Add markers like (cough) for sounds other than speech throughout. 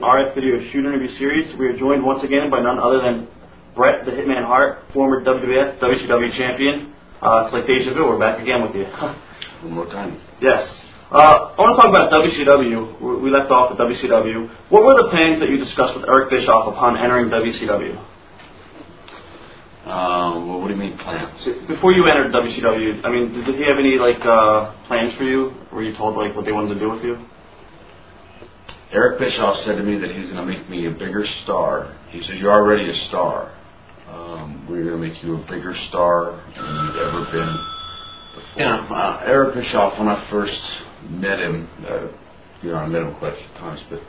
RF Video Shoot Interview Series. We are joined once again by none other than Bret the Hitman Hart, former WWF, WCW champion. Uh, it's like deja vu. We're back again with you. (laughs) One more time. yes. Uh, I want to talk about WCW. We- We left off at WCW. What were the plans that you discussed with Eric Bischoff upon entering WCW? Well, what do you mean plans? Before you entered WCW, I mean, did he have any like uh, plans for you? Were you told like what they wanted to do with you? Eric Bischoff said to me that he was going to make me a bigger star. He said, "You're already a star. Um, we're going to make you a bigger star than you've ever been before." Yeah, uh, Eric Bischoff. When I first met him, uh, you know, I met him quite a few times, but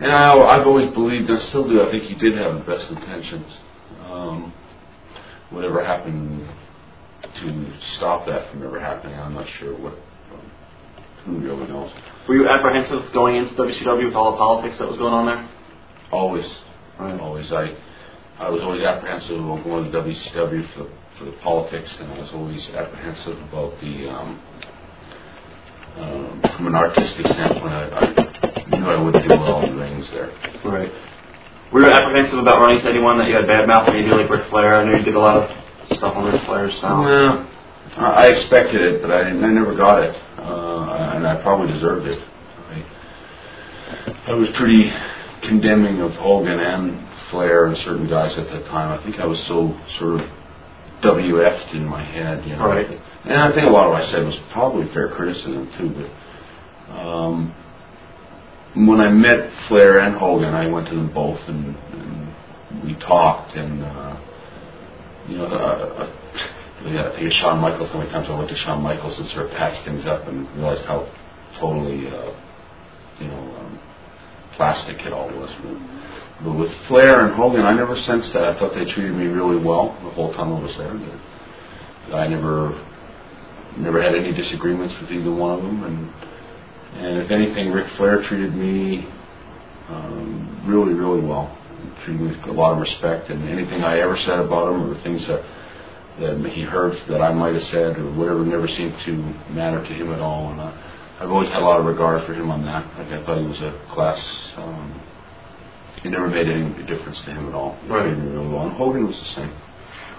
and I, I've always believed, and I still do. I think he did have the best intentions. Um, whatever happened to stop that from ever happening, I'm not sure what. Who really knows? Were you apprehensive going into WCW with all the politics that was going on there? Always, Right. always. I, I was always apprehensive about going to WCW for for the politics, and I was always apprehensive about the. Um, um, from an artistic standpoint, I, I knew I wouldn't do well in the rings there. Right. Were you apprehensive about running to anyone that you had bad mouth maybe like Ric Flair? I know you did a lot of stuff on Ric Flair's style. Well, I expected it, but I didn't, I never got it, uh, and I probably deserved it. I, I was pretty condemning of Hogan and Flair and certain guys at that time. I think I was so sort of WF'd in my head, you know. Right. And I think a lot of what I said was probably fair criticism too. But um, when I met Flair and Hogan, I went to them both and, and we talked and. Uh, you know, uh, uh, yeah, I think of Shawn Michaels. How many times I went to Shawn Michaels and sort of patched things up and realized how totally, uh, you know, um, plastic it all was. But, but with Flair and Hogan, I never sensed that. I thought they treated me really well the whole time I was there. That I never, never had any disagreements with either one of them, and and if anything, Ric Flair treated me um, really, really well. He treated me with a lot of respect, and anything I ever said about him, or things that that he heard that I might have said, or whatever, never seemed to matter to him at all. And I, I've always had a lot of regard for him on that. Like I thought he was a class. Um, it never made any difference to him at all. Right. treated me really well. And Hogan was the same.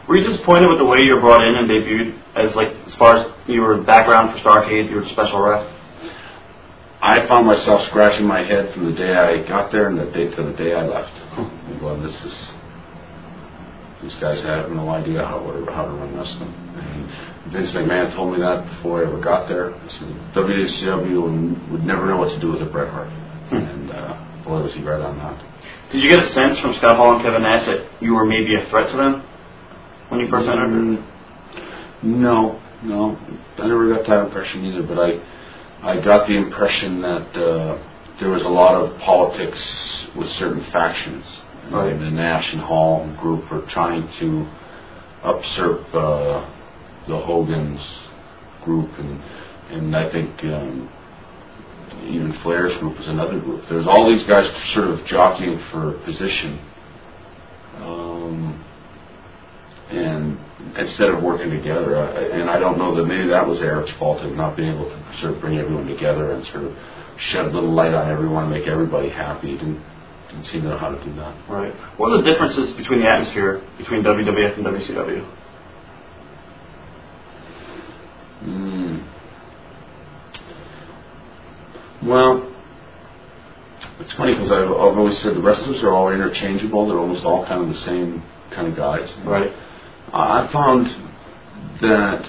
Were you disappointed with the way you were brought in and debuted as like as far as you were background for Starcade, you were special ref? I found myself scratching my head from the day I got there and the day to the day I left. (laughs) Going, this is these guys have no idea how to, how to run wrestling. And Vince McMahon told me that before I ever got there. He said WCW would- would never know what to do with a Bret Hart, and uh, boy was he right on that. Did you get a sense from Scott Hall and Kevin Nash that you were maybe a threat to them when you first entered? Mm, No, no, I never got that impression either. But I, I got the impression that uh, there was a lot of politics with certain factions. Right. And the Hall group were trying to usurp uh, the Hogan's group, and and I think um, even Flair's group was another group. There's all these guys sort of jockeying for position. Um, and instead of working together, I, and I don't know that maybe that was Eric's fault of not being able to sort of bring everyone together and sort of shed a little light on everyone, make everybody happy. Didn't, didn't seem to know how to do that. Right. What are the differences between the atmosphere between WWF and WCW? Mm. Well, it's funny because I've, I've always said the wrestlers are all interchangeable. They're almost all kind of the same kind of guys. Right. I found that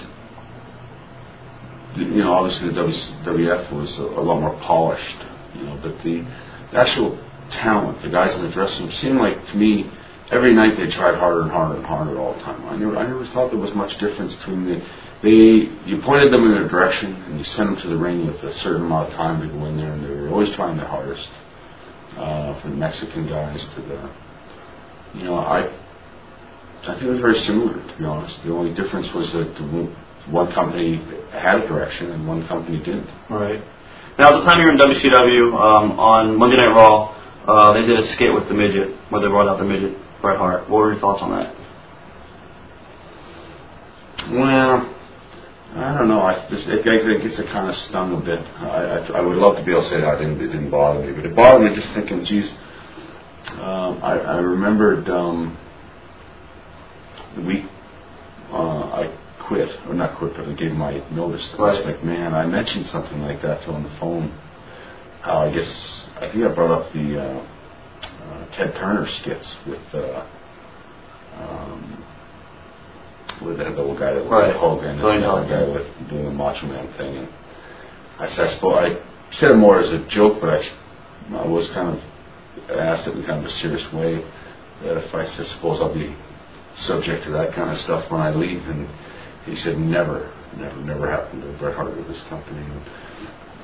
you know obviously the WWF was a, a lot more polished, you know, but the, the actual talent, the guys in the dressing room, seemed like to me every night they tried harder and harder and harder all the time. I never I never thought there was much difference between the they you pointed them in a direction and you sent them to the ring with a certain amount of time to go in there, and they were always trying their hardest. Uh, from the Mexican guys to the, you know, I I think it was very similar, to be honest. The only difference was that the one- one company had a direction and one company didn't. Right. Now, at the time you were in WCW, um, on Monday Night Raw, uh, they did a skit with the midget, where they brought out the midget, Bret Hart. What were your thoughts on that? Well, I don't know. I just, I think it's kind of stung a bit. I, I, I would love to be able to say that it didn't, it didn't bother me, but it bothered me just thinking, geez, Um, I, I remembered um, the week uh, I quit, or not quit, but I gave my notice to Right. Vince McMahon. I mentioned something like that to him on the phone. How I guess I think I brought up the uh, uh, Ted Turner skits with uh, um, with the, the guy that Right. with Hogan and the other guy with doing the Macho Man thing. And I said, I suppose I said it more as a joke, but I, I was kind of asked it in kind of a serious way that if I said, suppose I'll be subject to that kind of stuff when I leave, and he said, never, never, never happened to Bret Hart or this company.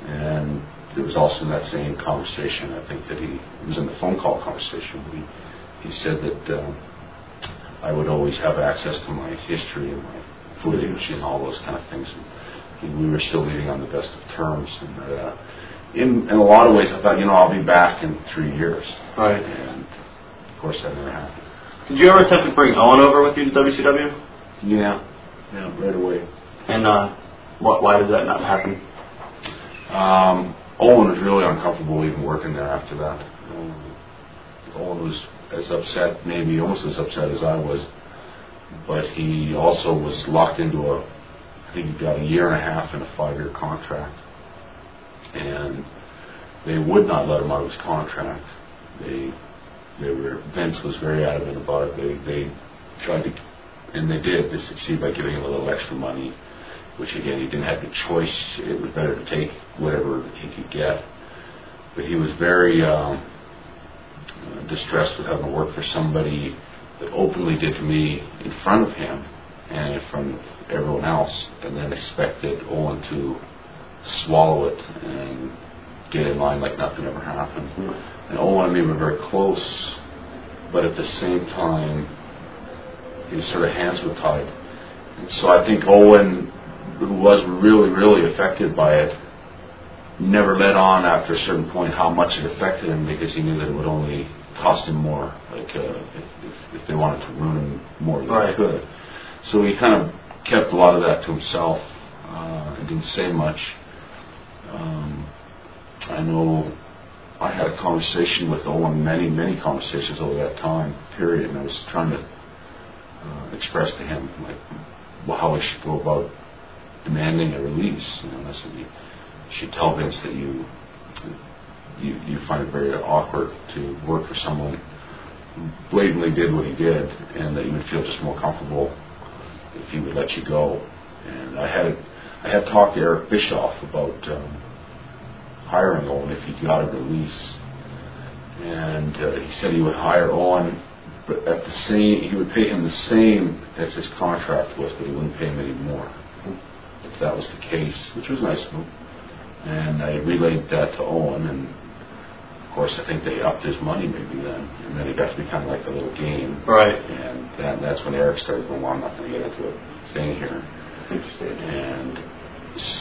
And, and there was also in that same conversation, I think that he it was in the phone call conversation. He he said that um, I would always have access to my history and my footage and all those kind of things. And he, we were still leaving on the best of terms. And uh, in in a lot of ways, I thought, you know, I'll be back in three years. Right. And of course, that never happened. Did you ever attempt to bring Owen over with you to WCW? Yeah, yeah, right away. And uh, what? Why did that not happen? Um, Owen was really uncomfortable even working there after that. Owen was as upset, maybe almost as upset as I was, but he also was locked into a, I think he got a year and a half in a five-year contract, and they would not let him out of his contract. They, they were Vince was very adamant about it. They, they tried to, and they did. They succeeded by giving him a little extra money which again he didn't have the choice. It was better to take whatever he could get. But he was very um, uh, distressed with having to work for somebody that openly did to me in front of him and in front of everyone else, and then expected Owen to swallow it and get in line like nothing ever happened. And Owen and me were very close, but at the same time, his sort of hands were tied. And so I think Owen who was really, really affected by it, never let on after a certain point how much it affected him because he knew that it would only cost him more. Like uh, if, if, they wanted to ruin him more, they Right. could. So he kind of kept a lot of that to himself uh, and didn't say much. Um, I know I had a conversation with Owen, many, many conversations over that time period, and I was trying to uh, express to him like well, how I should go about demanding a release. You know, said you should tell Vince that you you you find it very awkward to work for someone who blatantly did what he did, and that you would feel just more comfortable if he would let you go. And I had I had talked to Eric Bischoff about um, hiring Owen if he got a release, and uh, he said he would hire Owen. But at the same, he would pay him the same as his contract was, but he wouldn't pay him any more that was the case, which was nice of him. And I relayed that to Owen, and of course, I think they upped his money maybe then, and then it got to be kind of like a little game. Right. And that, that's when Eric started going, well, I'm not going to get into a thing here. Interesting. And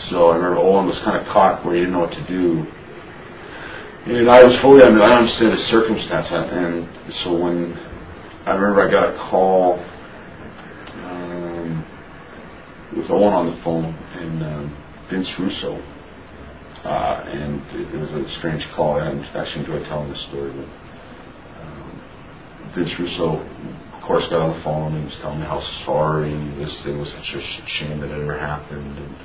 so I remember Owen was kind of caught where he didn't know what to do. And I was fully under, I understood the circumstance. And so when I remember I got a call um, with Owen on the phone and um, Vince Russo. Uh, and it, it was a strange call. I actually enjoyed telling the story. But, um, Vince Russo, of course, got on the phone and was telling me how sorry this thing was such a shame that it ever happened, and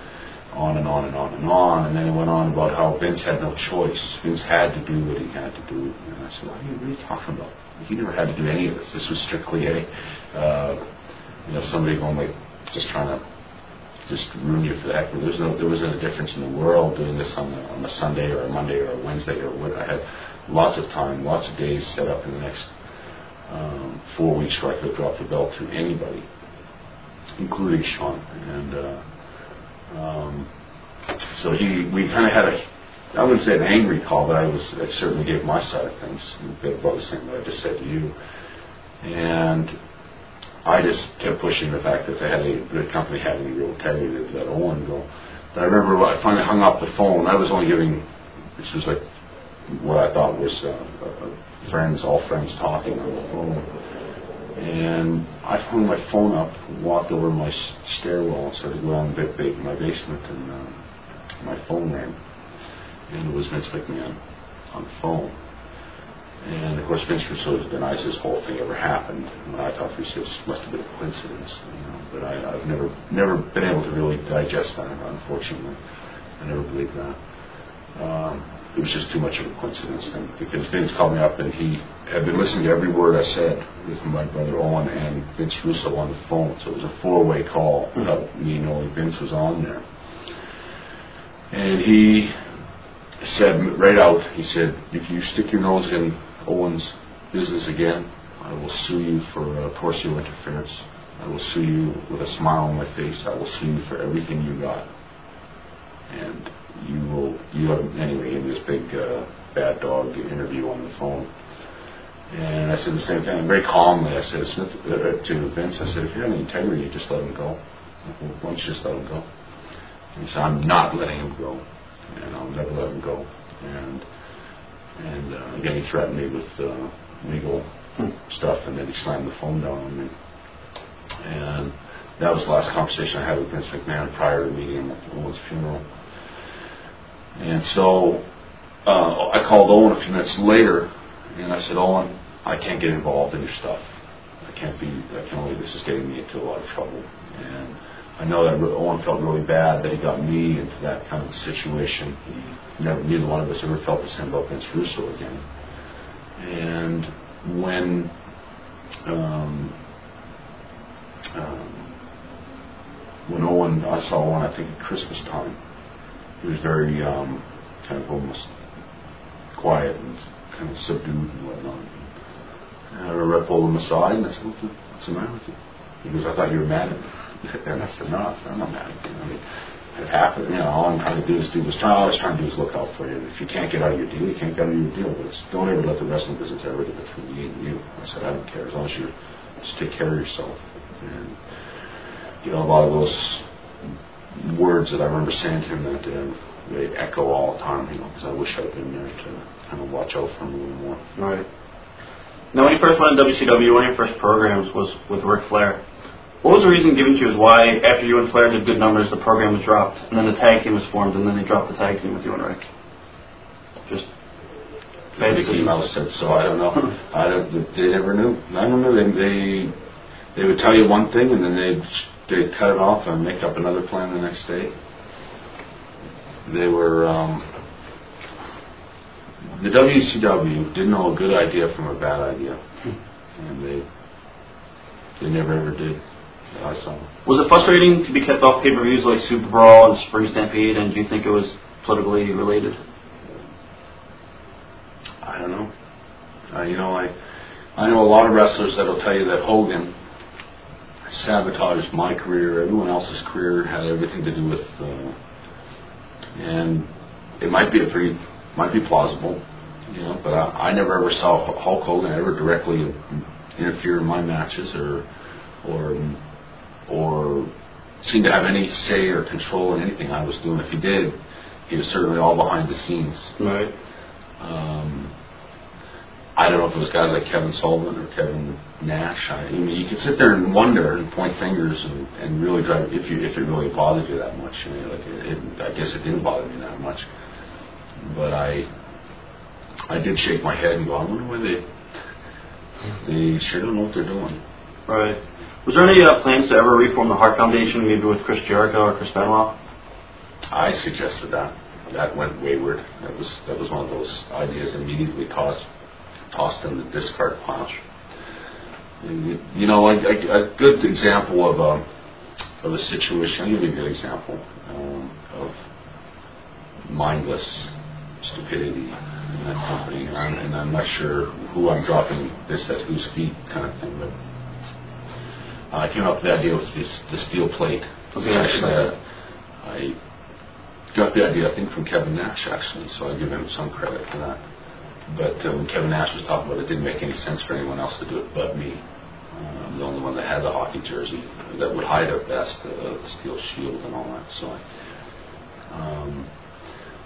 on and on and on and on. And then it went on about how Vince had no choice. Vince had to do what he had to do. And I said, what are you, you talking about? He never had to do any of this. This was strictly a, uh, you know, somebody going like, just trying to just ruin you for heck. There was no, there wasn't a difference in the world doing this on, the, on a Sunday or a Monday or a Wednesday or what. I had lots of time, lots of days set up in the next um, four weeks where I could drop the belt to anybody, including Shawn. And uh, um, so he, we kind of had a, I wouldn't say an angry call, but I was, I certainly gave my side of things, about the same that I just said to you. And I just kept pushing the fact that they had a, the company had any real integrity to let Owen go. But I remember I finally hung up the phone. I was only giving, this was like what I thought was uh, uh, friends, all friends talking on the phone. And I hung my phone up, walked over my stairwell, and started going ba- ba- my basement, and uh, my phone rang. And it was Vince McMahon on the phone. And of course, Vince Russo denies this whole thing ever happened. And I thought says must have been a coincidence, you know. But I, I've never never been able to really digest that. Unfortunately, I never believed that. Um, it was just too much of a coincidence then, because Vince called me up and he had been listening to every word I said with my brother Owen and Vince Russo on the phone. So it was a four-way call without me knowing Vince was on there. And he said right out, he said, if you stick your nose in Owen's business again, I will sue you for uh, interference. I will sue you with a smile on my face. I will sue you for everything you got. And you will, you have, anyway, in this big uh, bad dog interview on the phone. And I said the same thing, very calmly. I said Smith, uh, to Vince, I said, if you have any integrity, just let him go. Why don't you just let him go? And he said, I'm not letting him go. And I'll never let him go. And and uh, again, he threatened me with uh, legal stuff, and then he slammed the phone down on me. And that was the last conversation I had with Vince McMahon prior to meeting him at Owen's funeral. And so uh, I called Owen a few minutes later, and I said, Owen, I can't get involved in your stuff. I can't be. I can only. This is getting me into a lot of trouble. And I know that Owen felt really bad that he got me into that kind of situation. Never, neither one of us ever felt the same about Vince Russo again. And when um, um, when Owen, I saw Owen, I think at Christmas time, he was very um, kind of almost quiet and kind of subdued and whatnot. And I remember I pulled him aside and I said, what's the matter with you? He goes, I thought you were mad at me. And I said, no, I'm not mad at you. I mean, it happened. You know, all I'm trying to do is do this. All I was trying to do is look out for you. If you can't get out of your deal, you can't get out of your deal. But it's, don't ever let the wrestling business ever get between me and you. I said, I don't care as long as you just take care of yourself. And you know, a lot of those words that I remember saying to him that uh, they echo all the time. You know, because I wish I'd been there to kind of watch out for him a little more. Right. Now, when you first went to WCW, one of your first programs was with Ric Flair. What was the reason given to you as why, after you and Flair did good numbers, the program was dropped, and then the tag team was formed, and then they dropped the tag team with you and Rick? Just bad Mickey. Mouse said so. I don't know. (laughs) I don't. They never knew. I don't know. They they they would tell you one thing and then they'd they'd cut it off and make up another plan the next day. They were. Um, the WCW didn't know a good idea from a bad idea, and they they never ever did. Was it frustrating to be kept off pay-per-views like Super Brawl and Spring Stampede, and do you think it was politically related? I don't know. Uh, you know, I I know a lot of wrestlers that'll tell you that Hogan sabotaged my career, everyone else's career, had everything to do with, uh, and it might be a pretty, might be plausible, you know. But I, I never ever saw Hulk Hogan ever directly interfere in my matches or, or, or seem to have any say or control in anything I was doing. If he did, he was certainly all behind the scenes. Right. Um, I don't know if it was guys like Kevin Sullivan or Kevin Nash. I, I mean, you can sit there and wonder and point fingers and, and really drive if you if it really bothered you that much. You know, like it, it, I guess it didn't bother me that much, but I I did shake my head and go, I wonder why they they sure don't know what they're doing. Right. Was there any uh, plans to ever reform the Hart Foundation, maybe with Chris Jericho or Chris Benoit? I suggested that. That went wayward. That was that was one of those ideas immediately tossed tossed in the discard pile. You know, a, a, a good example of a of a situation. I'll give you a good example um, of mindless stupidity in that company, and I'm, and I'm not sure who I'm dropping this at whose feet, kind of thing. But I came up with the idea with this the steel plate. Okay. Actually, uh, I got the idea, I think, from Kevin Nash, actually, so I give him some credit for that. But uh, when Kevin Nash was talking about it, it didn't make any sense for anyone else to do it but me. Uh, I'm the only one that had the hockey jersey that would hide at best uh, the steel shield and all that. So, I, um,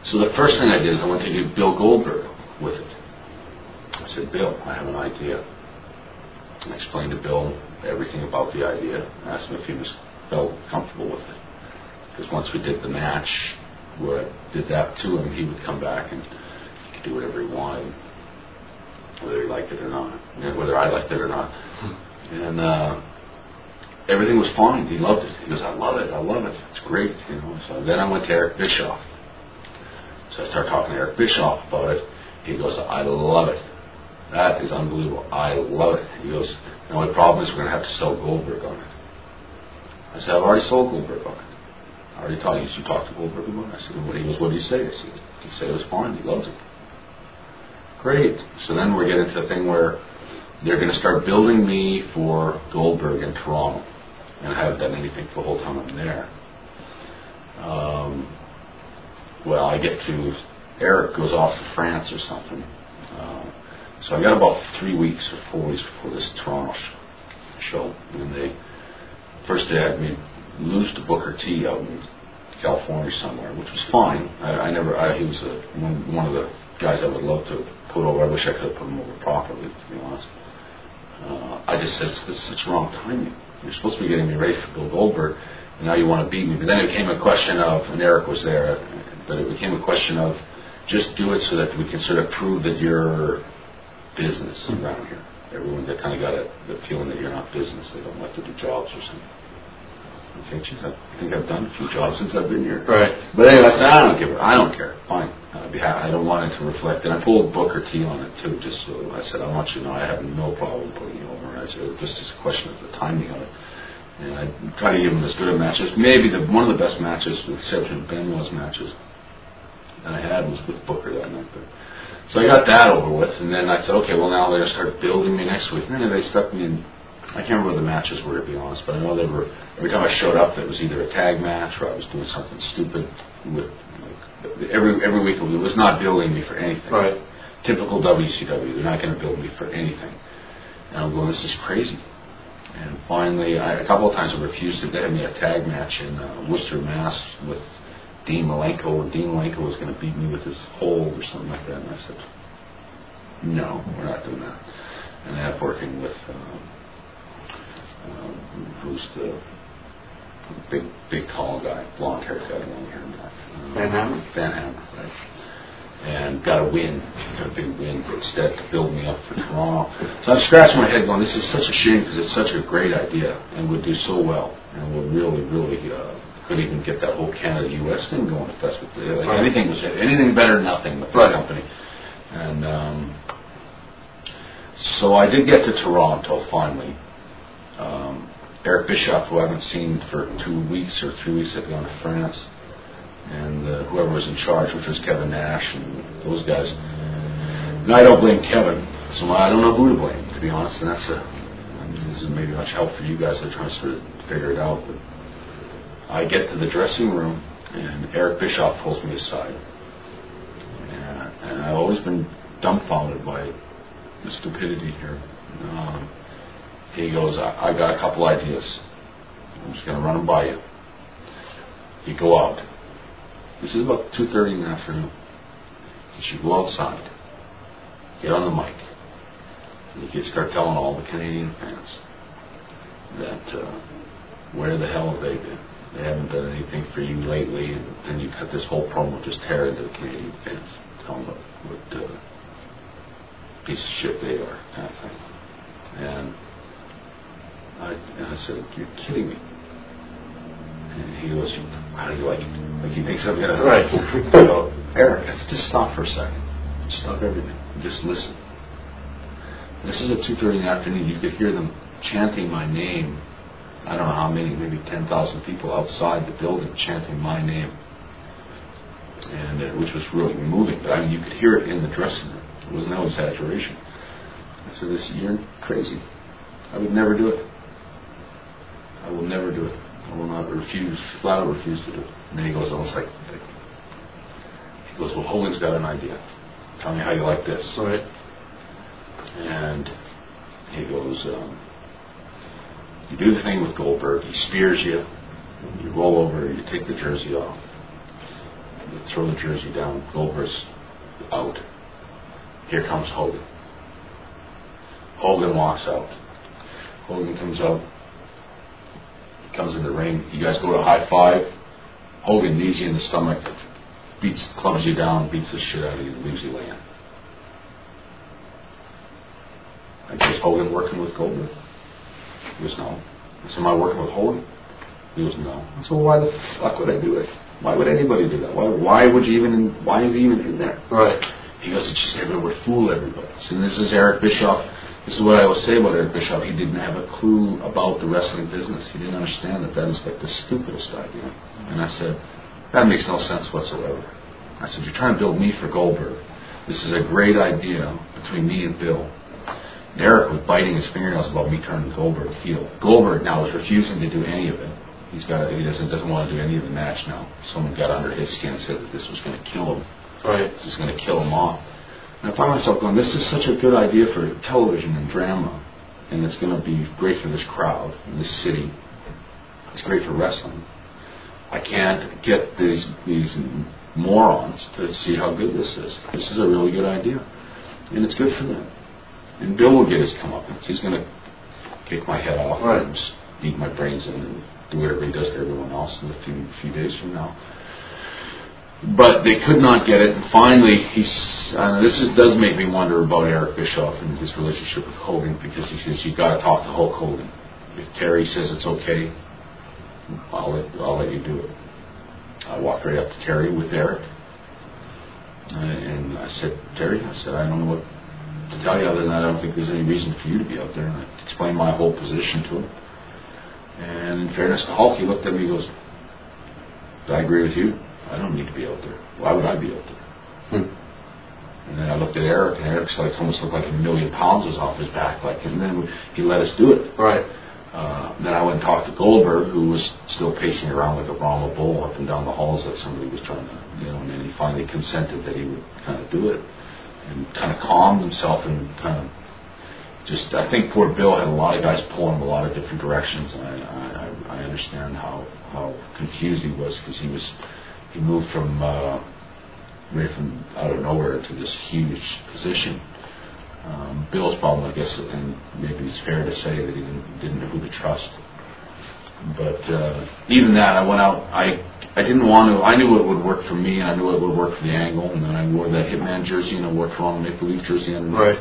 so the first thing I did is I went to get Bill Goldberg with it. I said, Bill, I have an idea. And explained to Bill everything about the idea. Asked him if he was felt comfortable with it because once we did the match where I did that to him, he would come back and he could do whatever he wanted. whether he liked it or not, and whether I liked it or not. And uh, everything was fine. He loved it. He goes, I love it. I love it. It's great. You know. So then I went to Eric Bischoff. So I started talking to Eric Bischoff about it. He goes, I love it. That is unbelievable. I love it. He goes, the only problem is we're going to have to sell Goldberg on it. I said, I've already sold Goldberg on it. I already talked. You should talk to Goldberg about it. I said, what? He goes, what did he say? I said, he said it was fine. He loves it. Great. So then we're getting to the thing where they're going to start building me for Goldberg in Toronto, and I haven't done anything for the whole time I'm there. Um, well, I get to Eric goes off to France or something. Uh, so I got about three weeks or four weeks before this Toronto show, and they first they had me lose to Booker T out in California somewhere, which was fine. I, I never, I, he was a, one, one of the guys I would love to put over. I wish I could have put him over properly, to be honest. Uh, I just said, this is such wrong timing. You're supposed to be getting me ready for Bill Goldberg, and now you want to beat me. But then it became a question of, and Eric was there, but it became a question of just do it so that we can sort of prove that you're business around here. Everyone that kind of got a, the feeling that you're not business. They don't like to do jobs or something. I think, geez, I think I've done a few jobs since I've been here. Right. But anyway, I said, I don't give a, I don't care. Fine. I'd be happy. I don't want it to reflect. And I pulled Booker T on it too, just so I said, I want you to know I have no problem putting you over. I said, it's just a question of the timing of it. And I try to give him as good a match as maybe the one of the best matches, with the exception of Benoit's matches that I had was with Booker that night. But, so I got that over with, and then I said, okay, well now they're to start building me next week. And then they stuck me in. I can't remember the matches were to be honest, but I know they were. Every time I showed up, it was either a tag match or I was doing something stupid with. Like, every every week it was not building me for anything. Right. Typical WCW. They're not going to build me for anything. And I'm going, this is crazy. And finally, I, a couple of times I refused to. They had me a tag match in uh, Worcester, Mass, with Dean Malenko, and Dean Malenko was going to beat me with his hold or something like that. And I said, no, we're not doing that. And I ended up working with um, um, who's the big, big, tall guy, blonde guy, long hair guy. Um, Van Hammer? Van Hammer, right. And got a win, got a big win instead to build me up for Toronto. So I'm scratching my head going, this is such a shame because it's such a great idea and would do so well and would really, really uh, could even get that whole Canada U.S. thing going effectively. Like Right. anything was anything better than nothing with this Right. company. And um, so I did get to Toronto finally. Um, Eric Bischoff, who I haven't seen for two weeks or three weeks, had gone to France, and uh, whoever was in charge, which was Kevin Nash and those guys. And I don't blame Kevin, so I don't know who to blame, to be honest. And that's a I mean, this is maybe much help for you guys to try to sort of figure it out. But I get to the dressing room, and Eric Bischoff pulls me aside, and, and I've always been dumbfounded by the stupidity here. Um, he goes, I, I got a couple ideas. I'm just going to run them by you. You go out. This is about 2.30 in the afternoon. You should go outside. Get on the mic. And you can start telling all the Canadian fans that uh, where the hell have they been? They haven't done anything for you lately. And, then you cut this whole promo just tear into the Canadian fans. Tell them what, what uh, piece of shit they are, kind of thing. And I, and I said, "You're kidding me." And he goes, "How do you like it?" Like he thinks I'm gonna. Right. (laughs) Go, Eric, let's just stop for a second. Stop everything. Just listen. This is at two thirty in the afternoon. You could hear them chanting my name. I don't know how many, maybe ten thousand people outside the building chanting my name, and uh, which was really moving. But I mean, you could hear it in the dressing room. It was no exaggeration. I said, "This, you're crazy. I would never do it. I will never do it. I will not refuse, flat out refuse to do it." And then he goes almost like, he goes, "Well, Hogan's got an idea. Tell me how you like this." Right. And he goes, um, "You do the thing with Goldberg. He spears you. You roll over. You take the jersey off. You throw the jersey down. Goldberg's out. Here comes Hogan. Hogan walks out. Hogan comes out. He comes in the ring. You guys go to high five. Hogan knees you in the stomach, beats, clubs you down, beats the shit out of you, leaves you laying. Said, is Hogan working with Goldberg? He goes, no. I said, am I working with Hogan? He goes, no. I said, well, why the fuck would I do it? Why would anybody do that? Why, why would you even, why is he even in there? Right. He goes, it's just everyone would fool everybody. So this is Eric Bischoff. This is what I will say about Eric Bischoff. He didn't have a clue about the wrestling business. He didn't understand that that is like the stupidest idea. And I said, that makes no sense whatsoever. I said, you're trying to build me for Goldberg. This is a great idea between me and Bill. And Eric was biting his fingernails about me turning Goldberg heel. Goldberg now is refusing to do any of it. He's got he doesn't doesn't want to do any of the match now. Someone got under his skin and said that this was going to kill him. Right. This is going to kill him off. And I find myself going, this is such a good idea for television and drama, and it's going to be great for this crowd in this city. It's great for wrestling. I can't get these these morons to see how good this is. This is a really good idea, and it's good for them. And Bill will get his comeuppance. He's going to kick my head off Right. and just beat my brains in and do whatever he does to everyone else in a few few days from now. But they could not get it, and finally, he's. Uh, this is, does make me wonder about Eric Bischoff and his relationship with Hogan because he says you've got to talk to Hulk Hogan. If Terry says it's okay, I'll let I'll let you do it. I walked right up to Terry with Eric, uh, and I said, Terry, I said I don't know what to tell you other than that, I don't think there's any reason for you to be out there. And I explained my whole position to him. And in fairness to Hulk, he looked at me and goes, I agree with you. I don't need to be out there. Why would I be out there? Hmm. And then I looked at Eric, and Eric's like almost looked like a million pounds was off his back. Like, and then he let us do it. Right. Uh, then I went and talked to Goldberg, who was still pacing around like a Brahma bull up and down the halls like somebody was trying to, you know. And then he finally consented that he would kind of do it, and kind of calmed himself and kind of just. I think poor Bill had a lot of guys pulling him a lot of different directions, and I I, I understand how how confused he was because he was he moved from uh, right from out of nowhere to this huge position. Um, Bill's problem, I guess, and maybe it's fair to say that he didn't, didn't know who to trust. But uh, even that, I went out. I I didn't want to. I knew it would work for me, and I knew it would work for the angle. And then I wore that Hitman jersey, and I wore Toronto Maple Leaf jersey underneath. Right.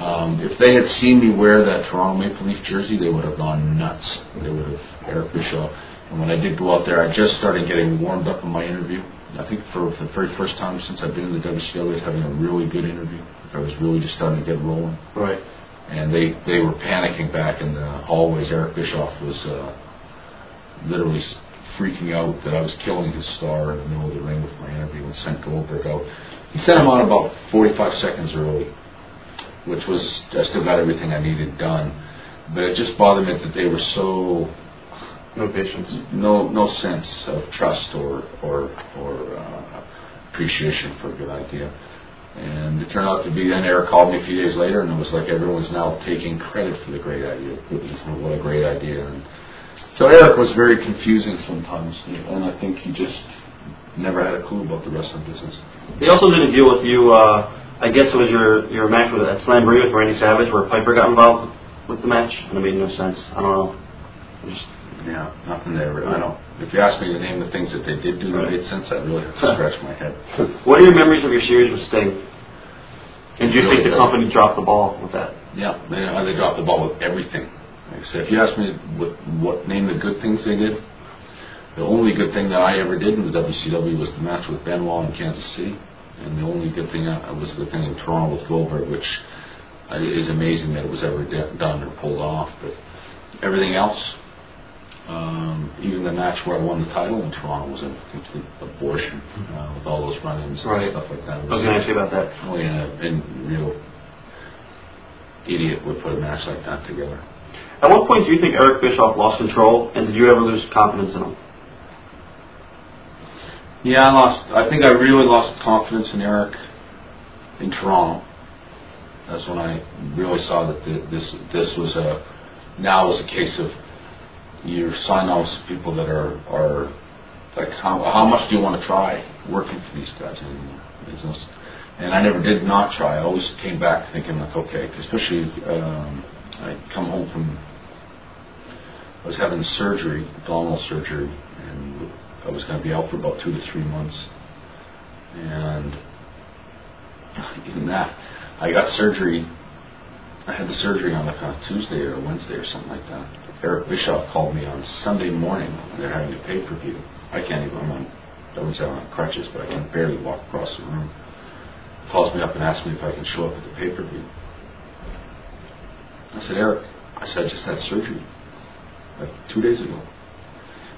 Um, if they had seen me wear that Toronto Maple Leaf jersey, they would have gone nuts. They would have Eric Bischoff. And when I did go out there, I just started getting warmed up in my interview. I think for the very first time since I've been in the WCW, I was having a really good interview. I was really just starting to get rolling. Right. And they, they were panicking back in the hallways. Eric Bischoff was uh, literally freaking out that I was killing his star in the middle of the ring with my interview and sent Goldberg out. He sent him out about 45 seconds early, which was, I still got everything I needed done. But it just bothered me that they were so No patience. no no sense of trust or or or uh, appreciation for a good idea. And it turned out to be then Eric called me a few days later and it was like everyone's now taking credit for the great idea. What a great idea. And so Eric was very confusing sometimes and I think he just never had a clue about the wrestling business. He also did a deal with you. Uh, I guess it was your your match with at Slamboree with Randy Savage, where Piper got involved with the match, and it made no sense. I don't know. Just, Yeah, nothing there. I don't. If you ask me to name the things that they did do that Right. made sense, I'd really have to scratch my head. (laughs) what are your memories of your series with Sting? And do you Really think the company dropped the ball with that? Yeah, they, uh, they dropped the ball with everything. Like I said, if you ask me what, what name the good things they did, the only good thing that I ever did in the WCW was the match with Benoit in Kansas City, and the only good thing I, was the thing in Toronto with Goldberg, which uh, is amazing that it was ever done or pulled off. But everything else, um, even the match where I won the title in Toronto was a complete abortion uh, with all those run-ins Right. and stuff like that. I was going to ask you about that. Only a, a real idiot would put a match like that together. At what point do you think Eric Bischoff lost control, and did you ever lose confidence in him? Yeah, I lost. I think I really lost confidence in Eric in Toronto. That's when I really saw that th- this this was a now is a case of you're signing on with people that are are like how how much do you want to try working for these guys anymore? No and I never did not try. I always came back thinking like okay, especially um, I come home from I was having surgery, abdominal surgery, and I was going to be out for about two to three months. And even that, I got surgery I had the surgery on like a Tuesday or Wednesday or something like that. Eric Bischoff called me on Sunday morning. and They're having a pay per view. I can't even. I'm on. I wouldn't say I'm on crutches, but I can barely walk across the room. Calls me up and asks me if I can show up at the pay per view. I said, Eric, I said I just had surgery like two days ago.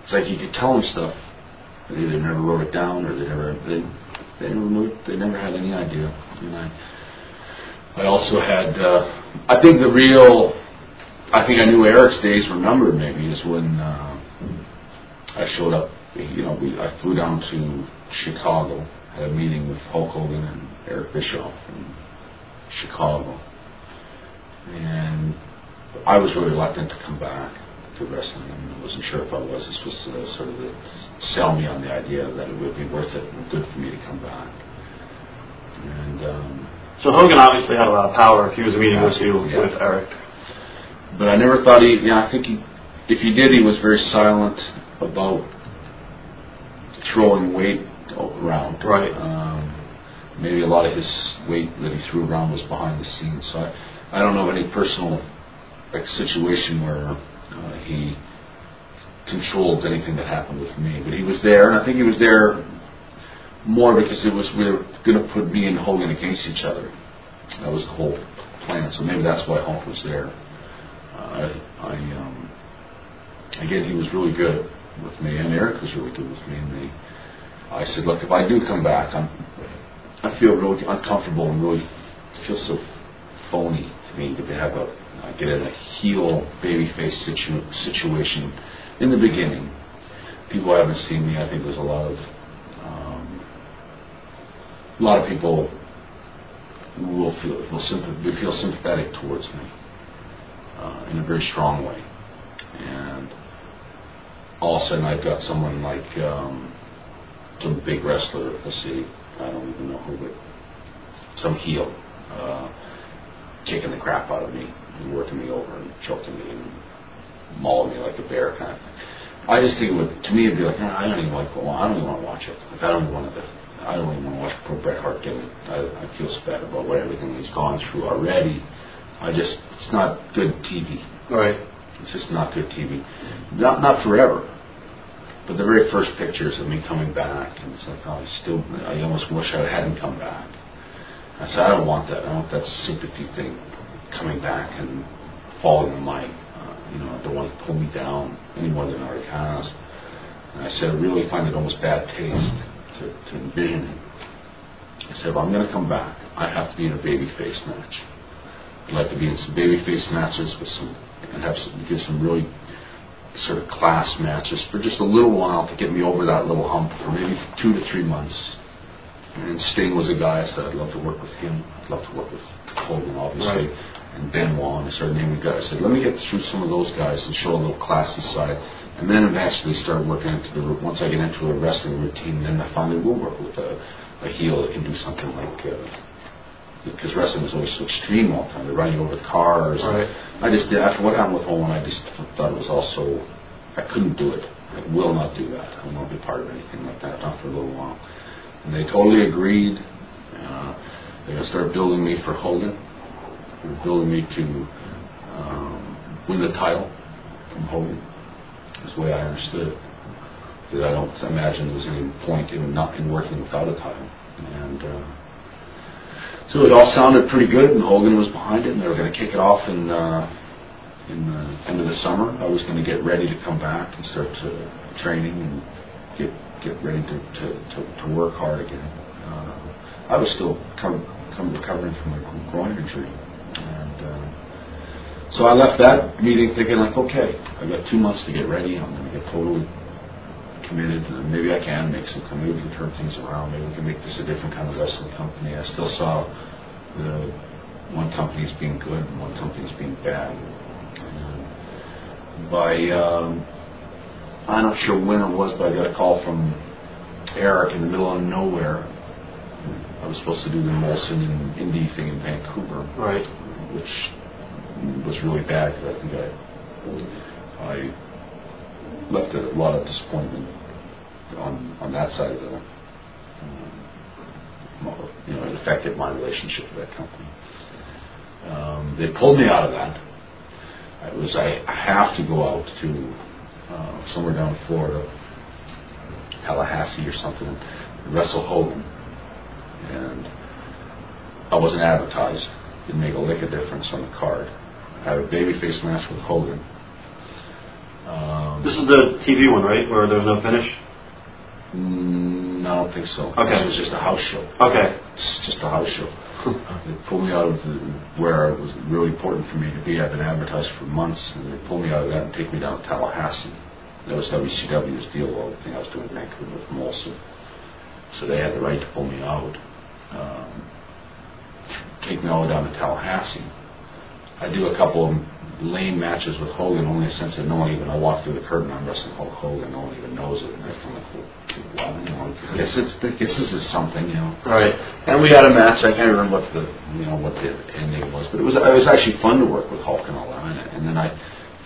It's like you could tell them stuff, but they either never wrote it down or they never they they never they never had any idea. And I I also had uh, I think the real I think I knew Eric's days were numbered maybe is when uh, I showed up. You know, we I flew down to Chicago, had a meeting with Hulk Hogan and Eric Bischoff in Chicago, and I was really reluctant to come back to wrestling. I wasn't sure if I was. This was uh, sort of to sell me on the idea that it would be worth it and good for me to come back. And um, So Hogan obviously had a lot of power if he was meeting with you Yeah. with Eric. but I never thought he. Yeah, I think he, if he did, he was very silent about throwing weight around. Right. Um, maybe a lot of his weight that he threw around was behind the scenes. So I, I don't know of any personal like situation where uh, he controlled anything that happened with me. But he was there, and I think he was there more because it was we were going to put me and Hogan against each other. That was the whole plan. So maybe that's why Hulk was there. Uh, I, um, again, he was really good with me, and Eric was really good with me. And they, I said, look, if I do come back, I'm, I feel really uncomfortable and really feel so phony to me to have a I get in a heel babyface situ- situation in the beginning. People haven't seen me. I think there's a lot of um, a lot of people will feel will feel sympathetic towards me uh, in a very strong way, and all of a sudden I've got someone like um, some big wrestler. Let's see, I don't even know who, but some heel uh, kicking the crap out of me, and working me over, and choking me, and mauling me like a bear kind of thing. I just think it would, to me, it'd be like, nah, I don't even like, well, I don't even want to watch it. Like, I don't even want to, I don't even want to watch poor Bret Hart get it. I, I feel so bad about what everything he's gone through already. I just, it's not good TV. Right. It's just not good TV. Not not forever. But the very first pictures of me coming back, and it's like, oh, I still, I almost wish I hadn't come back. I said, I don't want that. I don't want that sympathy thing coming back and falling on my, uh, you know, I don't want to pull me down any more than it already has. And I said, I really find it almost bad taste to, to envision it. I said, if I'm going to come back, I have to be in a babyface match. I'd like to be in some babyface matches with some, and have some, give some really sort of class matches for just a little while to get me over that little hump for maybe two to three months. And Sting was a guy I said I'd love to work with him. I'd love to work with Hogan, obviously, Right. And Benoit. And I started naming guys. I said, let me get through some of those guys and show a little classy side. And then eventually start working into the once I get into a wrestling routine, then I finally will work with a, a heel that can do something like. Uh, because wrestling was always so extreme all the time. They run you over with cars. Right. I just did after what happened with Owen. I just thought it was also I couldn't do it. I will not do that. I will not be part of anything like that. Not for a little while. And they totally agreed. Uh, they're gonna start building me for Hogan. Building me to um, win the title from Hogan. That's the way I understood it. Because I don't imagine there was any point in not in working without a title. And uh, so it all sounded pretty good, and Hogan was behind it, and they were going to kick it off in uh, in the end of the summer. I was going to get ready to come back and start to, training and get get ready to to, to, to work hard again. Uh, I was still come, come recovering from a groin injury, uh, so I left that meeting thinking like, okay, I've got two months to get ready. I'm going to get totally committed, and maybe I can make some. Maybe we can turn things around. Maybe we can make this a different kind of wrestling company. I still saw the one company as being good and one company as being bad. And by um, I'm not sure when it was, but I got a call from Eric in the middle of nowhere. I was supposed to do the Molson and Indy thing in Vancouver, Right. which was really bad because I think I I left a lot of disappointment on on that side of the um, you know it affected my relationship with that company. Um, they pulled me out of that. It was I, have to go out to uh, somewhere down in Florida, Tallahassee or something, and wrestle Hogan, and I wasn't advertised. Didn't make a lick of difference on the card. I had a babyface match with Hogan. Um, This is the TV one, right? Where there was no finish. mm, I don't think so. Okay. It was just a house show. Okay. It's just a house show. (laughs) They pulled me out of the, where it was really important for me to be. I've been advertised for months, and they pulled me out of that and take me down to Tallahassee. That was WCW's deal, all the thing I was doing in Vancouver with Molson. So they had the right to pull me out. Um, take me all the way down to Tallahassee. I do a couple of lame matches with Hogan, only the sense that no one even, I walk through the curtain, I'm wrestling Hulk Hogan, no one even knows it. And I'm like, well, you know, I guess, it's, I guess this is something, you know. Right. And we had a match. I can't remember what the you know what the ending was, but it was it was actually fun to work with Hulk and all that. And, then I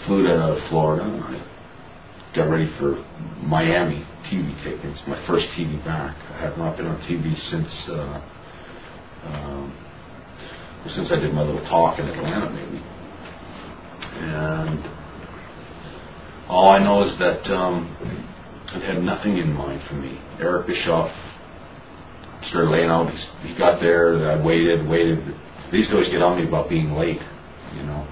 flew to Florida and I got ready for Miami TV tapings. My first TV back. I have not been on TV since uh, um, since I did my little talk in Atlanta, maybe. And all I know is that um, it had nothing in mind for me. Eric Bischoff started laying out. He's, he got there. I waited, waited. They used to always get on me about being late, you know,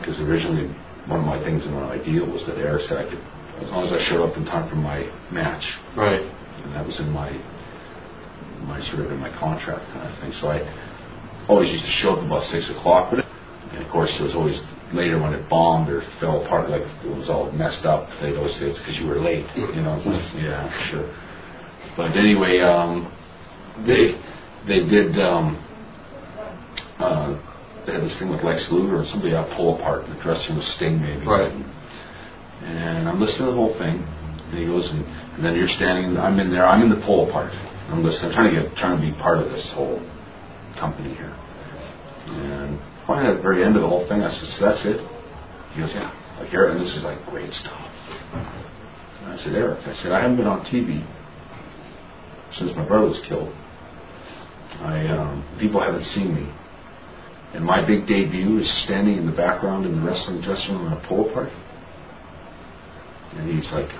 because originally one of my things in my deal was that Eric said I could, as long as I showed up in time for my match, Right. and that was in my my sort of in my contract kind of thing. So I always used to show up about six o'clock, but and of course it was always later when it bombed or fell apart, like it was all messed up. They'd always say it's because you were late, you know. It's like, yeah, sure. But anyway, um, they they did. Um, uh, they had this thing with Lex Luger and somebody out pull apart in the dressing room with Sting maybe. Right. And I'm listening to the whole thing. And he goes, and, and then you're standing. I'm in there. I'm in the pull apart. I'm listening. I'm trying to get, trying to be part of this whole company here. And finally, at the very end of the whole thing, I said, "So that's it." He goes, "Yeah." Like Eric, and this is like great stuff. And I said, "Eric," I said, "I haven't been on TV since my brother was killed. I um, people haven't seen me." And my big debut is standing in the background in the wrestling dressing room at a pull apart. And he's like,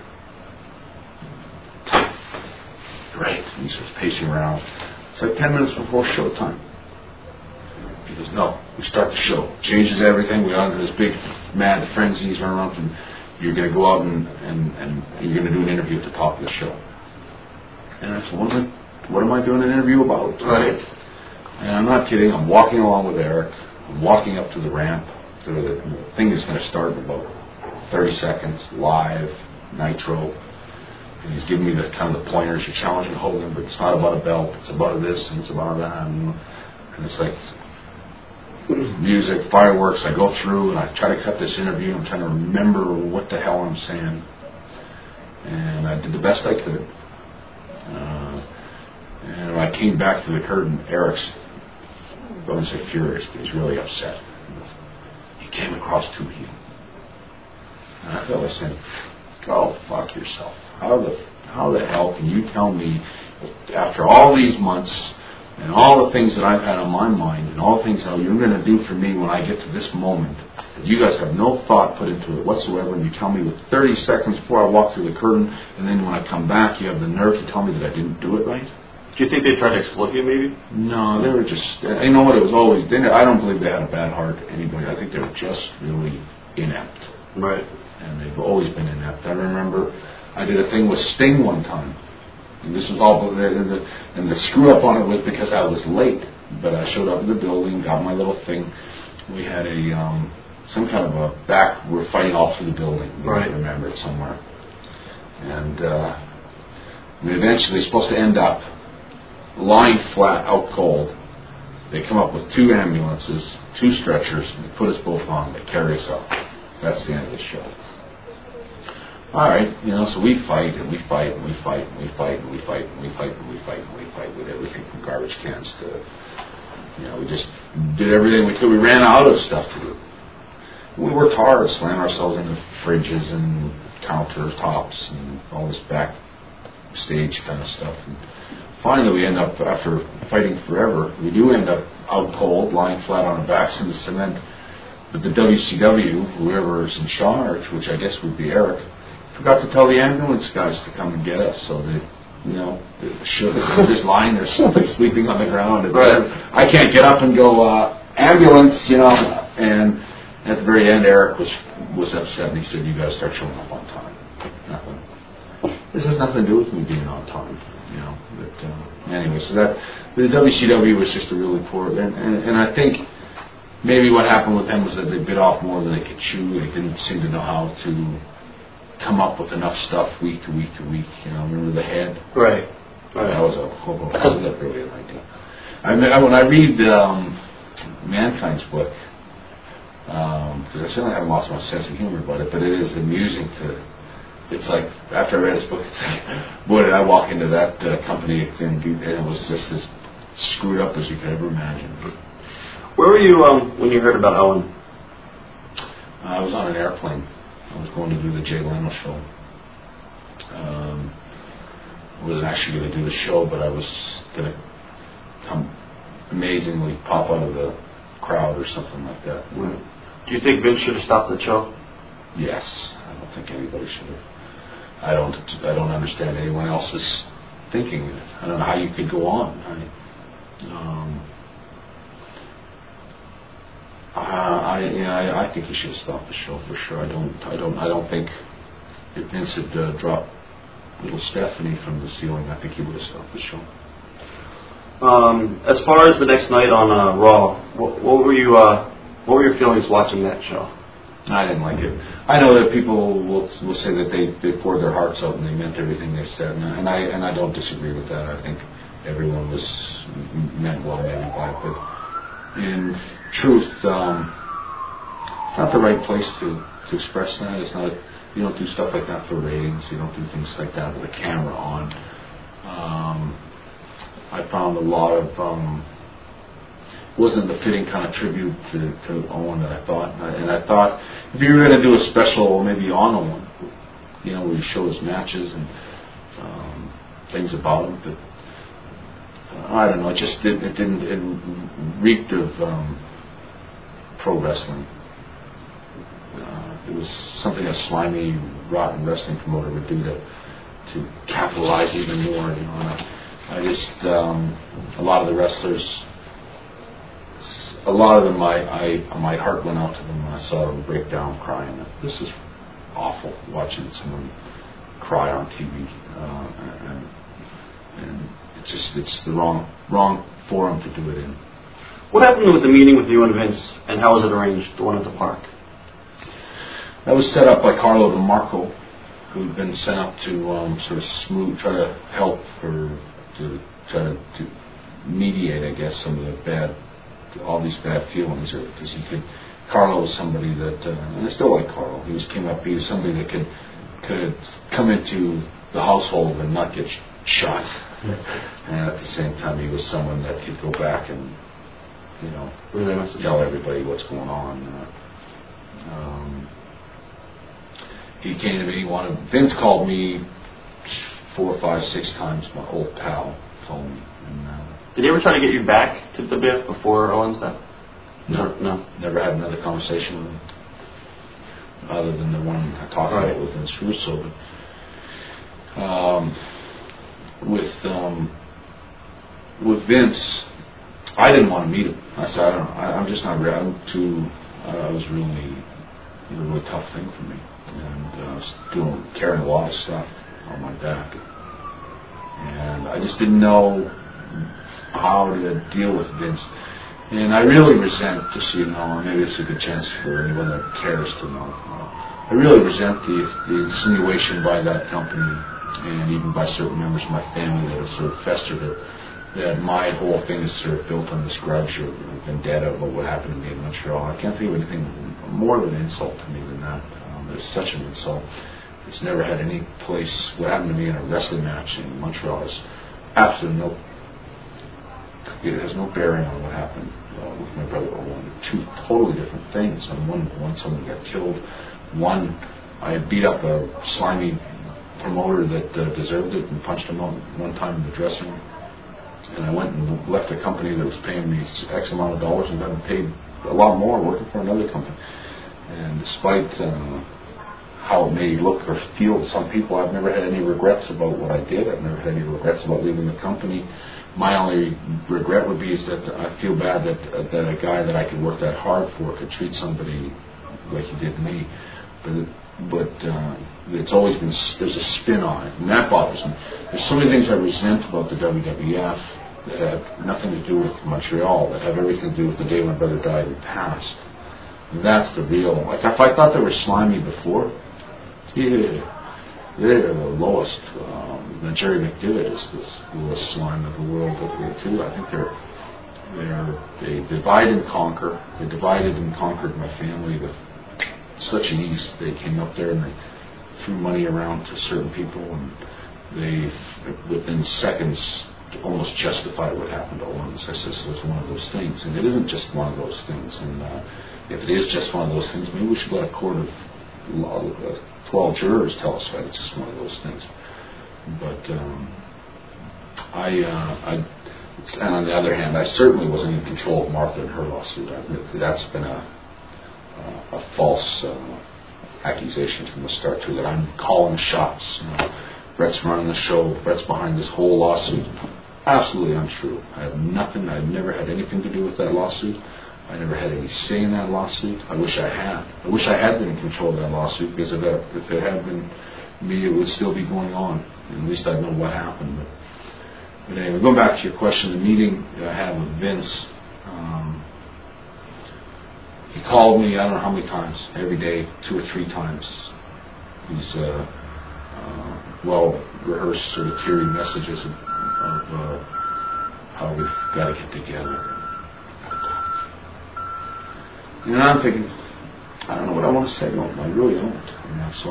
great. And he starts pacing around. It's like 10 minutes before showtime. He goes, no, we start the show. Changes everything. We go into this big mad frenzy. He's running around and you're going to go out and, and, and you're going to do an interview at the top of the show. And I said, what am I, what am I doing an interview about? Right. And I'm not kidding. I'm walking along with Eric. I'm walking up to the ramp. The thing is going to start in about 30 seconds, live, nitro. He's giving me the kind of the pointers. You're challenging Hogan, but it's not about a belt. It's about this and it's about that. And, and it's like (clears throat) music, fireworks. I go through and I try to cut this interview. I'm trying to remember what the hell I'm saying. And I did the best I could. Uh, and when I came back to the curtain, Eric's, I wouldn't say furious, but he's really upset. He came across too heel. And I felt like saying, go fuck yourself. How the, how the hell can you tell me, after all these months, and all the things that I've had on my mind, and all the things that you're going to do for me when I get to this moment, that you guys have no thought put into it whatsoever, and you tell me with 30 seconds before I walk through the curtain, and then when I come back, you have the nerve to tell me that I didn't do it right? Do you think they tried to exploit you, maybe? No, they were just. You know what? It was always. They, I don't believe they had a bad heart. Anybody. I think they were just really inept, Right. and they've always been inept. I remember I did a thing with Sting one time, and this was all. And the, and the screw up on it was because I was late, but I showed up in the building, got my little thing. We had a um, some kind of a back. We're fighting all through the building. You Right. remember it somewhere, and uh, we eventually supposed to end up lying flat out cold. They come up with two ambulances, two stretchers, and they put us both on. They carry us up. That's the end of the show. All right, you know, so we fight and we fight and we fight and we fight and we fight and we fight and we fight and we fight with everything from garbage cans to, you know, we just did everything we could. We ran out of stuff to do. We worked hard, slammed ourselves into fridges and countertops and all this backstage kind of stuff. And finally, we end up after fighting forever. We do end up out cold, lying flat on our backs in the cement. But the WCW, whoever is in charge, which I guess would be Eric, forgot to tell the ambulance guys to come and get us. So they, you know, they should they're just lying there (laughs) sleeping on the ground. And Right. I can't get up and go uh, ambulance, you know. And at the very end, Eric was was upset and he said, "You guys start showing up on time." Nothing. This has nothing to do with me being on time, you know. But uh, anyway, so that the WCW was just a really poor, and, and, and I think maybe what happened with them was that they bit off more than they could chew. They didn't seem to know how to come up with enough stuff week to week to week. You know, remember the head? Right. right. That was a that was a brilliant idea. I mean, I- when I read um, Mankind's book, because I certainly haven't lost my sense of humor about it, but it is amusing to. It's like after I read his book, it's like, boy, did I walk into that uh, company and, and it was just as screwed up as you could ever imagine. Where were you um, when you heard about Owen? I was on an airplane. I was going to do the Jay Leno show. Um, I wasn't actually going to do the show, but I was going to come amazingly pop out of the crowd or something like that. Do you think Vince should have stopped the show? Yes, I don't think anybody should have. I don't. I don't understand anyone else's thinking. I don't know how you could go on. I, um, I, I, yeah, I, I think he should have stopped the show for sure. I don't. I don't. I don't think if Vince had uh, dropped little Stephanie from the ceiling, I think he would have stopped the show. Um, as far as the next night on uh, Raw, what, what were you? Uh, what were your feelings watching that show? I didn't like it. I know that people will will say that they they poured their hearts out and they meant everything they said, and I and I, and I don't disagree with that. I think everyone was meant well maybe by it, but in truth, um, it's not the right place to to express that. It's not. You don't do stuff like that for ratings. You don't do things like that with a camera on. Um, I found a lot of um, wasn't the fitting kind of tribute to, to Owen that I thought. And I, thought if you were going to do a special maybe on Owen, you know, where you show his matches and um, things about him, but uh, I don't know. It just did, it didn't. It reeked of um, pro wrestling. Uh, it was something a slimy, rotten wrestling promoter would do to to capitalize even more. You know, and I, I just um, a lot of the wrestlers a lot of them, I, I my heart went out to them I saw them break down crying. This is awful watching someone cry on TV, uh, and, and it's just it's the wrong wrong forum to do it in. What happened with the meeting with you and Vince, and how was it arranged? The one at the park. That was set up by Carlo DeMarco, who'd been sent up to um, sort of smooth, try to help or to try to, to mediate, I guess, some of the bad all these bad feelings, or because he could. Carlo was somebody that, uh, and I still like Carlo. He was came up. He was somebody that could could come into the household and not get sh- shot, (laughs) and at the same time, he was someone that could go back and you know Really must have tell everybody what's going on. Uh, um, he came to me. Wanted Vince called me four, five, six times. My old pal told me. And, uh, Did he ever try to get you back to the BIF before Owen's death? No. No. Never had another conversation with him, other than the one I talked Right. about with Vince Russo. But um, with um, with Vince, I didn't want to meet him. I said, I don't know. I, I'm just not ready. I'm too. I was really, it was a really tough thing for me, and uh, I was doing carrying a lot of stuff on my back, and I just didn't know how to deal with Vince. And I really resent, just so you know, maybe it's a good chance for anyone that cares to know. Uh, I really resent the, the insinuation by that company and even by certain members of my family that have sort of festered it, that my whole thing is sort of built on this grudge or vendetta about what happened to me in Montreal. I can't think of anything more of an insult to me than that. Um, it's such an insult. It's never had any place. What happened to me in a wrestling match in Montreal is absolutely no it has no bearing on what happened uh, with my brother Owen. Two totally different things. On one, one someone got killed. One, I beat up a slimy promoter that uh, deserved it and punched him out one time in the dressing room. And I went and left a company that was paying me X amount of dollars and got paid a lot more working for another company. And despite uh, how it may look or feel to some people, I've never had any regrets about what I did. I've never had any regrets about leaving the company. My only regret would be is that I feel bad that that a guy that I could work that hard for could treat somebody like he did me. But but uh, it's always been there's a spin on it, and that bothers me. There's so many things I resent about the WWF that have nothing to do with Montreal, that have everything to do with the day my brother died and passed. And that's the real. Like if I thought they were slimy before, yeah, they're the lowest. Um, and Jerry McDevitt is the lowest slime of the world too. I think they're they're they divide and conquer. They divided and conquered my family with such an ease. They came up there and they threw money around to certain people, and they within seconds almost justified what happened to Owens. I said it was one of those things, and it isn't just one of those things. And uh, if it is just one of those things, maybe we should let a court of law, uh, 12 jurors tell us that it's just one of those things. But um, I, uh, I, and on the other hand, I certainly wasn't in control of Martha and her lawsuit. I, that's been a, a false uh, accusation from the start too. That I'm calling shots. You know, Bret's running the show. Bret's behind this whole lawsuit. Absolutely untrue. I have nothing. I've never had anything to do with that lawsuit. I never had any say in that lawsuit. I wish I had. I wish I had been in control of that lawsuit because if, that, if it had been me, it would still be going on. At least I'd know what happened. But, but anyway, going back to your question, the meeting that I had with Vince, he called me, I don't know how many times, every day, two or three times. He's uh, uh, well rehearsed, sort of teary messages of, of uh, how we've got to get together and I'm thinking, I don't know what I want to say him. I really don't. I mean, I'm so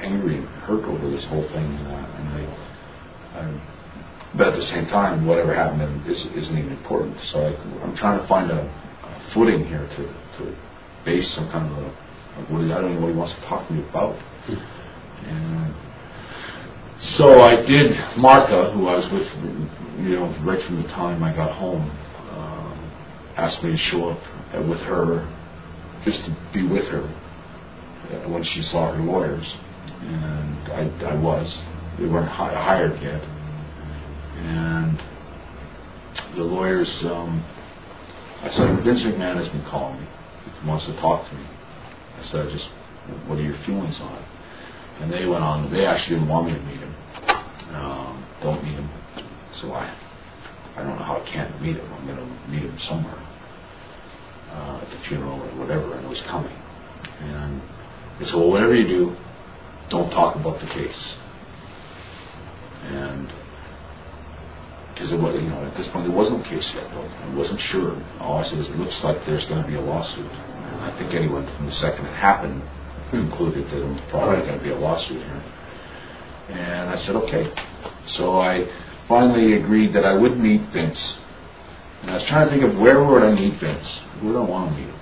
angry and hurt over this whole thing. And, uh, and I, I, but at the same time, whatever happened is, isn't even important. So I, I'm trying to find a, a footing here to, to base some kind of a, what is, I don't know what he wants to talk to me about. And so I did. Martha, who I was with, you know, right from the time I got home, uh, asked me to show up with her just to be with her uh, when she saw her lawyers. And I, I was. They weren't hi- hired yet. And the lawyers, um, I said, Vince McMahon has been calling me. Wants to talk to me. I said, just, what are your feelings on it? And they went on, they actually didn't want me to meet him. Um, don't meet him. So I, I don't know how I can't meet him. I'm going to meet him somewhere uh, at the funeral or whatever, and it was coming. And they said, well, whatever you do, don't talk about the case. And because it was, you know, at this point it wasn't a case yet, though. I wasn't sure. All I said is, it looks like there's going to be a lawsuit. I think anyone from the second it happened concluded that it was probably going to be a lawsuit here. And I said, okay. So I finally agreed that I would meet Vince and I was trying to think of where would I meet Vince? Where do I want to meet him?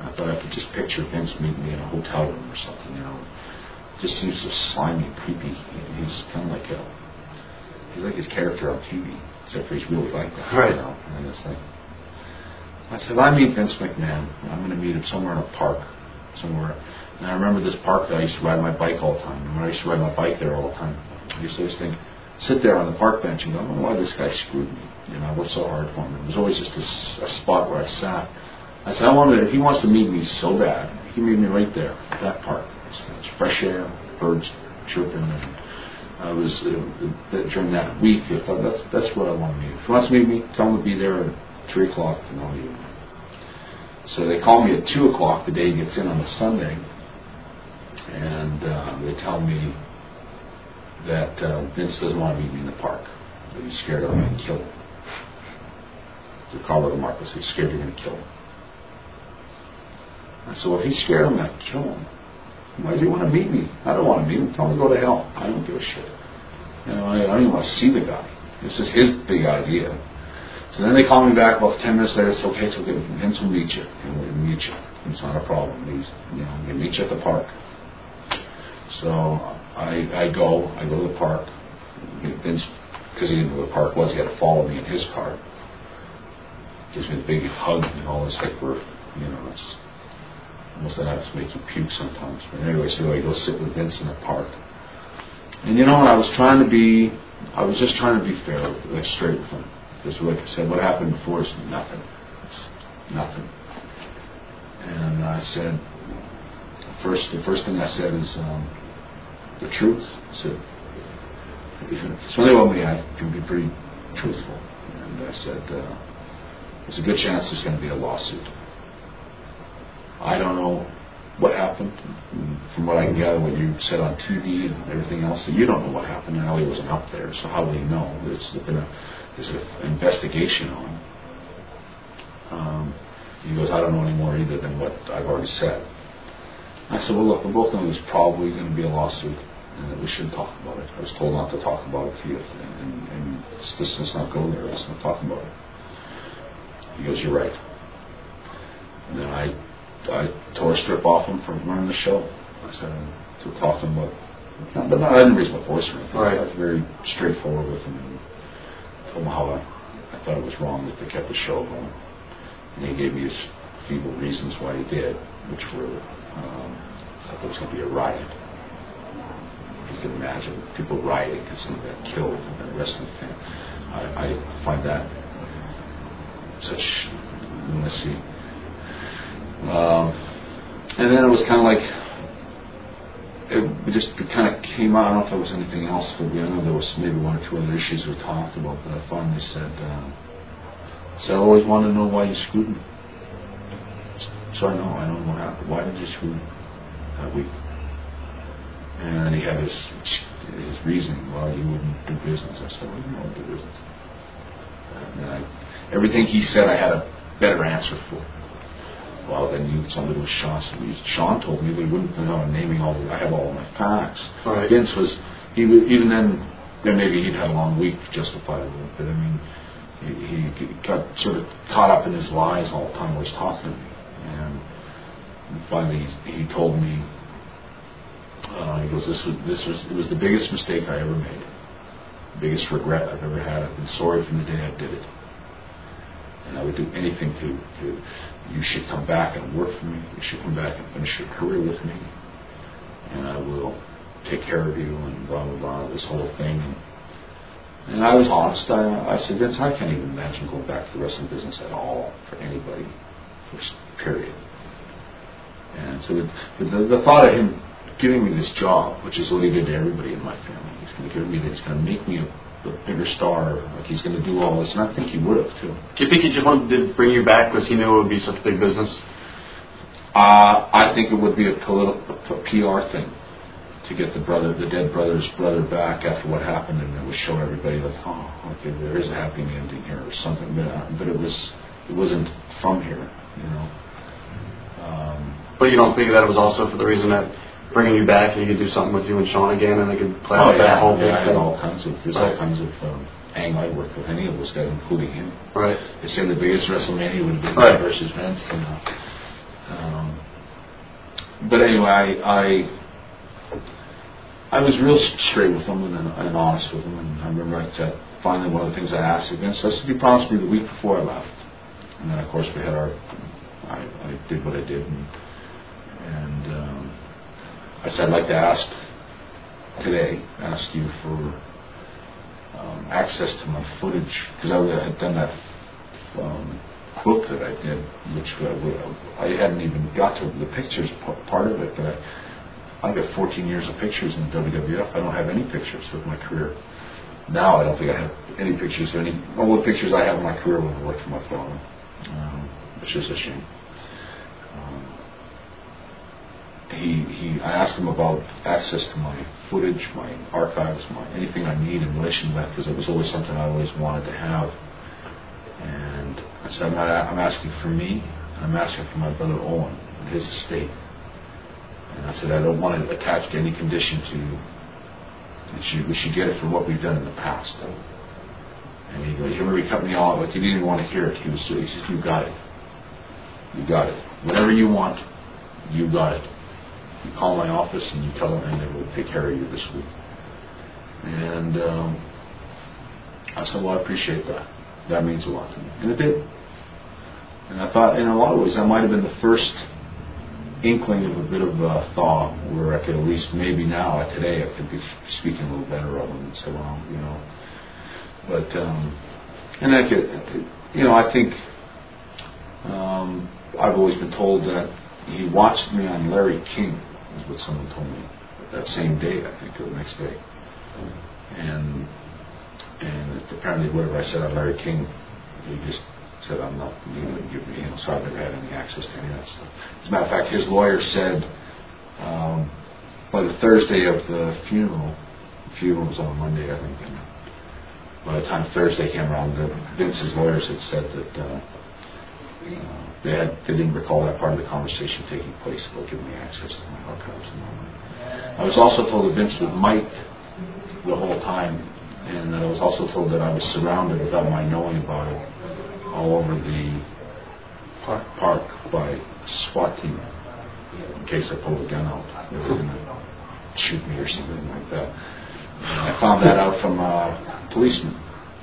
I thought I could just picture Vince meeting me in a hotel room or something, you know. Just seems so slimy and creepy. He's kind of like a, he's like his character on TV, except for he's really like that. Right. You know? And it's like, I said, if I meet Vince McMahon, I'm going to meet him somewhere in a park, somewhere. And I remember this park that I used to ride my bike all the time. And when I used to ride my bike there all the time, I used to always think, sit there on the park bench and go, I don't why this guy screwed me. You know, I worked so hard for him. It was always just a, a spot where I sat. I said, I wanted, if he wants to meet me so bad, he can meet me right there, at that park. It's, fresh air, birds chirping, and I was, uh, during that week, I thought, that's, that's what I want to meet. If he wants to meet me, tell him to be there 3 o'clock, I'll meet him. So they call me at 2 o'clock the day he gets in on a Sunday, and uh, they tell me that uh, Vince doesn't want to meet me in the park. That he's scared I'm going to kill him. To Carlo Marcus, he's scared you're going to kill him. I said, well, if he's scared I'm going to kill him, why does he want to meet me? I don't want to meet him. Tell him to go to hell. I don't give a shit. You know, I don't even want to see the guy. This is his big idea. So then they call me back about 10 minutes later. It's okay, it's okay. Vince will meet you. He'll meet you. It's not a problem. He's, you know, he'll meet you at the park. So I, I go, I go to the park. Vince because he didn't know where the park was, he had to follow me in his car. Gives me a big hug and all this, like we're, you know, it's almost enough to make you puke sometimes. But anyway, so I go sit with Vince in the park. And you know what? I was trying to be, I was just trying to be fair, like straight with him. Because like I said, what happened before is nothing. It's nothing. And I said, first, the first thing I said is um, the truth. I said, if somebody want me, I can be pretty truthful. And I said, uh, there's a good chance there's going to be a lawsuit. I don't know what happened. From what I can gather, what you said on TV and everything else, you don't know what happened. Ellie wasn't up there, so how do you know? There's been a there's an investigation on. Um, he goes, I don't know any more either than what I've already said. I said, well, look, we both know there's probably going to be a lawsuit and that we shouldn't talk about it. I was told not to talk about it to you, and, and let's, let's not go there. Let's not talk about it. He goes, you're right. And then I, I tore a strip off him from running the show. I said, to talk to him not, but not, I didn't raise my voice or anything. Right. I was very straightforward with him how I, thought it was wrong that they kept the show going. And he gave me his feeble reasons why he did, which were, um, I there was going to be a riot you can imagine people rioting because someone got killed and of the thing. I, I find that such lunacy. Um, and then it was kind of like it just kind of came out. I don't know if there was anything else, but I know there was maybe one or two other issues we talked about. But I finally said, uh, "So I always wanted to know why you screwed me." So I know I don't know what happened. Why did you screw me that week? And then he had his his reasoning. Well, you wouldn't do business. I said, well, you won't do business. And I, everything he said, I had a better answer for. Well, then you somebody was Shawn. Shawn told me they wouldn't you know naming all. The, I have all my facts. Right. Vince was he was, even then. Then maybe he'd had a long week it, but I mean, he, he got sort of caught up in his lies all the time he was talking to me, and finally he, he told me uh, he goes, this was, this was, it was the biggest mistake I ever made. The biggest regret I've ever had. I've been sorry from the day I did it. And I would do anything to, to, you should come back and work for me. You should come back and finish your career with me. And I will take care of you and blah, blah, blah, this whole thing. And I was honest. I, I said, Vince, I can't even imagine going back to the wrestling business at all for anybody, period. And so the, the, the thought of him giving me this job, which is what he did to everybody in my family. He's going to give me, he's going to make me a, a bigger star. Like he's going to do all this, and I think he would have too. Do you think he just wanted to bring you back because he knew it would be such a big business? Uh, I think it would be a political, a PR thing to get the brother, the dead brother's brother back after what happened, and it would show everybody like, oh, okay, there is a happy ending here or something. But, uh, but it was, it wasn't from here, you know. Um, but you don't think that it was also for the reason that bringing you back, he could do something with you and Shawn again, and they could play oh, out yeah, that whole yeah, big I had thing. all kinds of there's all kinds of um, angle I worked with any of those guys, including him. Right. They say the biggest WrestleMania would have been Right. versus Vince. And, uh, um, but anyway, I, I I was real straight with them and, and honest with them. And I remember I said, finally one of the things I asked Vince, I said, "You promised me the week before I left." And then of course we had our, I, I did what I did, and, and um, I said, "I'd like to ask today, ask you for um, access to my footage because I had done that." Um, book that I did, which uh, I hadn't even got to the pictures part of it, but I, I've got 14 years of pictures in WWF. I don't have any pictures of my career. Now I don't think I have any pictures of any. All the pictures I have in my career I worked for my father, um, which is a shame. Um, he, he, I asked him about access to my footage, my archives, my anything I need in relation to that, because it was always something I always wanted to have. And I said, I'm, not, I'm asking for me, and I'm asking for my brother Owen and his estate. And I said, I don't want it attached to any condition to you. And she, we should get it for what we've done in the past. And he goes, you remember he cut me off, like he didn't even want to hear it. He was, he said, you got it. You got it. Whatever you want, you got it. You call my office and you tell them, they will take care of you this week. And um, I said, well, I appreciate that. That means a lot to me. And it did. And I thought, in a lot of ways, that might have been the first inkling of a bit of a thaw where I could at least, maybe now, today, I could be speaking a little better of him and say, well, you know. But, um, and I could, you know, I think um, I've always been told that he watched me on Larry King, is what someone told me that same day, I think, or the next day. And and apparently, whatever I said on Larry King, he just said, I'm not going to give me, you know, so I've never had any access to any of that stuff. As a matter of fact, his lawyer said um, by the Thursday of the funeral, the funeral was on Monday, I think, and by the time Thursday came around, the, Vince's lawyers had said that uh, they they didn't recall that part of the conversation taking place They'll give me access to my archives and all that. I was also told that Vince was mic'd the whole time, and I was also told that I was surrounded without my knowing about it all over the park, park by SWAT team in case I pulled a gun out. They were going to shoot me or something like that. And I found that out from a policeman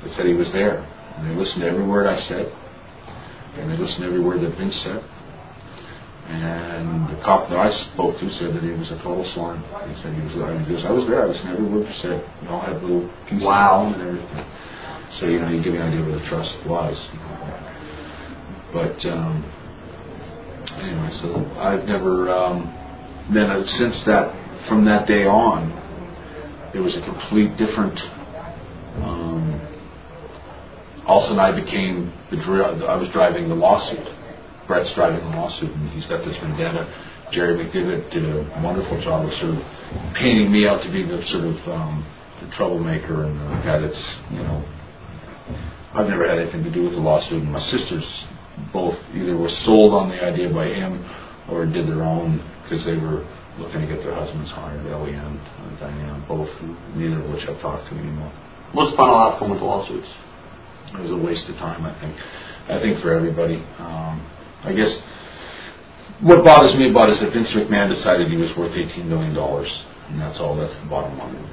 that said he was there. And they listened to every word I said. And they listened to every word that Vince said. And the cop that I spoke to said that he was a total slime. He said he was, I was, I was there. I listened to every word you said. You all had little pieces Wow. and everything. So, you know, you give you an idea where the trust was. But, um, anyway, so I've never, um, then uh, since that, from that day on, it was a complete different, um, all of a sudden I became the, I was driving the lawsuit. Bret's driving the lawsuit, and he's got this vendetta. Jerry McDevitt did a wonderful job of sort of painting me out to be the sort of um, the troublemaker and the guy that's, you know, I've never had anything to do with the lawsuit, and my sisters both either were sold on the idea by him or did their own because they were looking to get their husbands hired, Ellie and uh, Diane, both, neither of which I've talked to anymore. What's the final outcome with the lawsuits? It was a waste of time, I think. I think for everybody. Um, I guess what bothers me about it is that Vince McMahon decided he was worth $18 million, and that's all, that's the bottom line.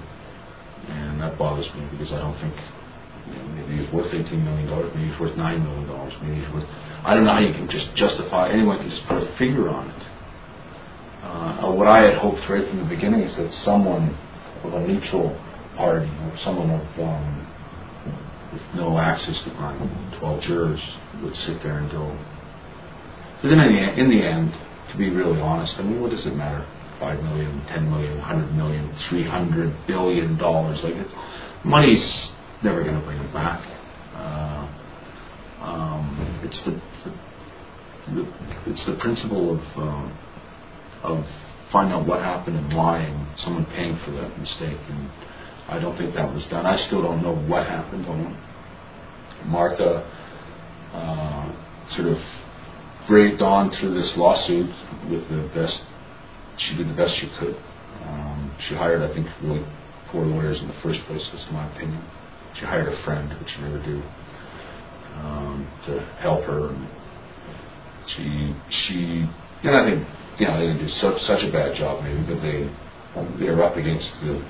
And that bothers me because I don't think you know, maybe he's worth $18 million, maybe he's worth $9 million, maybe he's worth, I don't know how you can just justify, anyone can just put a figure on it. Uh, what I had hoped right from the beginning is that someone of a neutral party, or someone of um, no access to crime, 12 jurors would sit there and go. Because in the, in the end, to be really honest, I mean, what does it matter? Five million, ten million, hundred million, three hundred billion dollars. Like it's, money's never going to bring it back. Uh, um, it's the, the, the it's the principle of um, of finding out what happened and why, and someone paying for that mistake. And I don't think that was done. I still don't know what happened. On Martha uh, sort of braved on through this lawsuit with the best. She did the best she could. Um, she hired, I think, really poor lawyers in the first place. That's my opinion. She hired a friend, which you never do, um, to help her. And she, she, and I think, you know, they didn't do such such a bad job, maybe, but they they were up against the,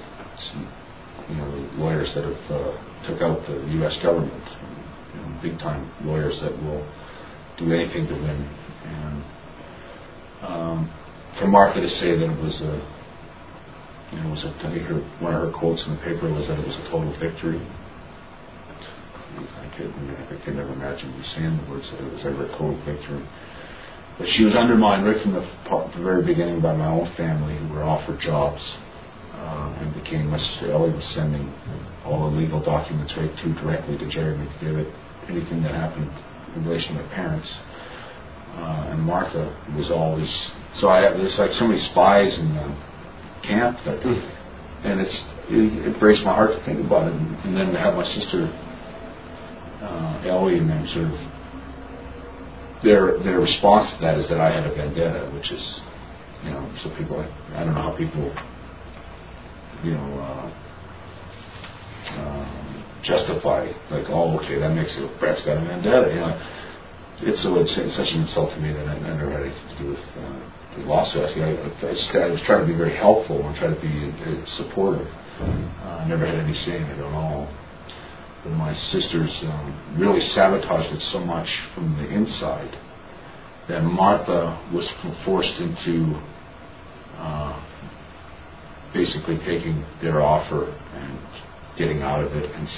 you know, lawyers that have uh, took out the U.S. government, big time lawyers that will do anything to win. And um, for Martha to say that it was a, you know, was a, I think her, one of her quotes in the paper was that it was a total victory. I could, I could never imagine me saying the words that it was ever a total victory. But she was undermined right from the, the very beginning by my own family, who were offered jobs, uh, and became. Sister Ellie was sending all the legal documents right to directly to Jerry McDevitt. Anything that happened in relation to my parents. Uh, and Martha was always so I have there's like so many spies in the camp that and it's it, it breaks my heart to think about it and, and then to have my sister uh, Ellie and them sort of their their response to that is that I had a vendetta which is you know so people I, I don't know how people you know uh, um, justify like oh okay that makes it Bret's got a vendetta you know it's it's, such an insult to me that I, never had anything to do with uh, the lawsuit. I, I, I, I was trying to be very helpful and try to be uh, supportive. Uh, I never had any say in it at all. but my sisters um, really sabotaged it so much from the inside that Martha was forced into uh, basically taking their offer and getting out of it and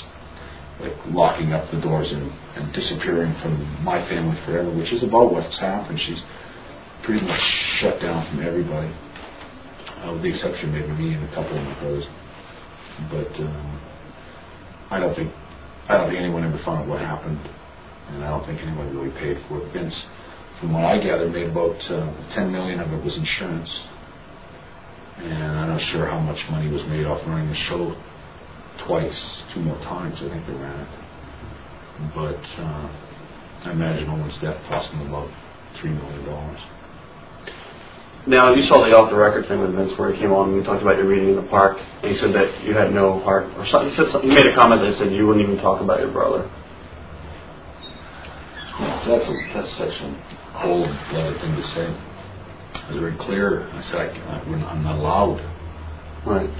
like locking up the doors and, and disappearing from my family forever, which is about what's happened. She's pretty much shut down from everybody, uh, with the exception maybe me and a couple of my brothers. But um, I don't think I don't think anyone ever found out what happened, and I don't think anyone really paid for it. Vince, from what I gathered, made about uh, 10 million of it was insurance, and I'm not sure how much money was made off running the show twice, two more times. I think they ran it, but uh, I imagine Owen's death cost them about three million dollars. Now, you saw the off the record thing with Vince where he came on and we talked about your meeting in the park, and he said that you had no heart, or something. He said something, he made a comment that said you wouldn't even talk about your brother. Yeah, so that's a, that's such a cold blooded thing to say. I was very clear. I said I, I'm not allowed. Right.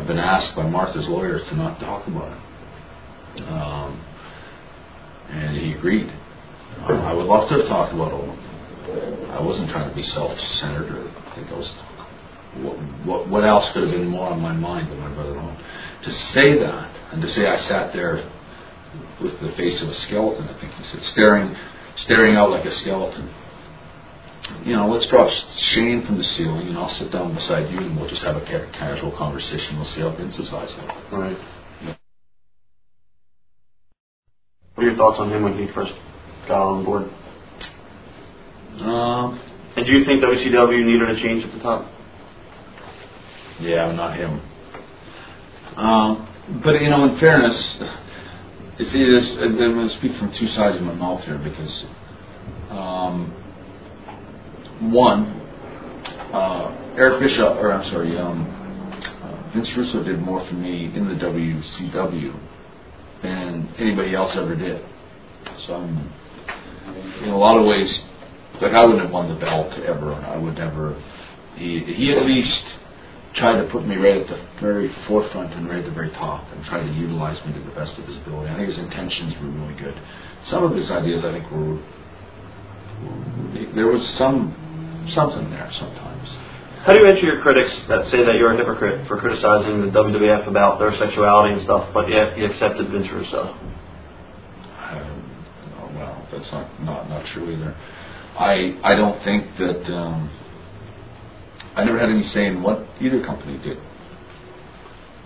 I've been asked by Martha's lawyers to not talk about it, um, and he agreed. Uh, I would love to have talked about Owen. I wasn't trying to be self-centered or I think I was. What, what, what else could have been more on my mind than my brother Owen? To say that and to say I sat there with the face of a skeleton, I think he said, staring, staring out like a skeleton. You know, let's drop Shane from the ceiling, and I'll sit down beside you, and we'll just have a ca- casual conversation. We'll see how Vince's eyes look. Right. What are your thoughts on him when he first got on board? Um, And do you think WCW needed a change at the top? yeah, not him. Um, but you know, in fairness, you see this. I'm going to speak from two sides of my mouth here because, um, one, uh, Eric Bischoff, or I'm sorry, um, uh, Vince Russo did more for me in the WCW than anybody else ever did. So I'm, in a lot of ways, like I wouldn't have won the belt ever. And I would never. He, he at least tried to put me right at the very forefront and right at the very top, and tried to utilize me to the best of his ability. I think his intentions were really good. Some of his ideas, I think, were, were there was some something there sometimes. How do you answer your critics that say that you're a hypocrite for criticizing the WWF about their sexuality and stuff, but yet you accepted Vince Russo? Um, oh, well, that's not, not not true either. I I don't think that um, I never had any say in what either company did.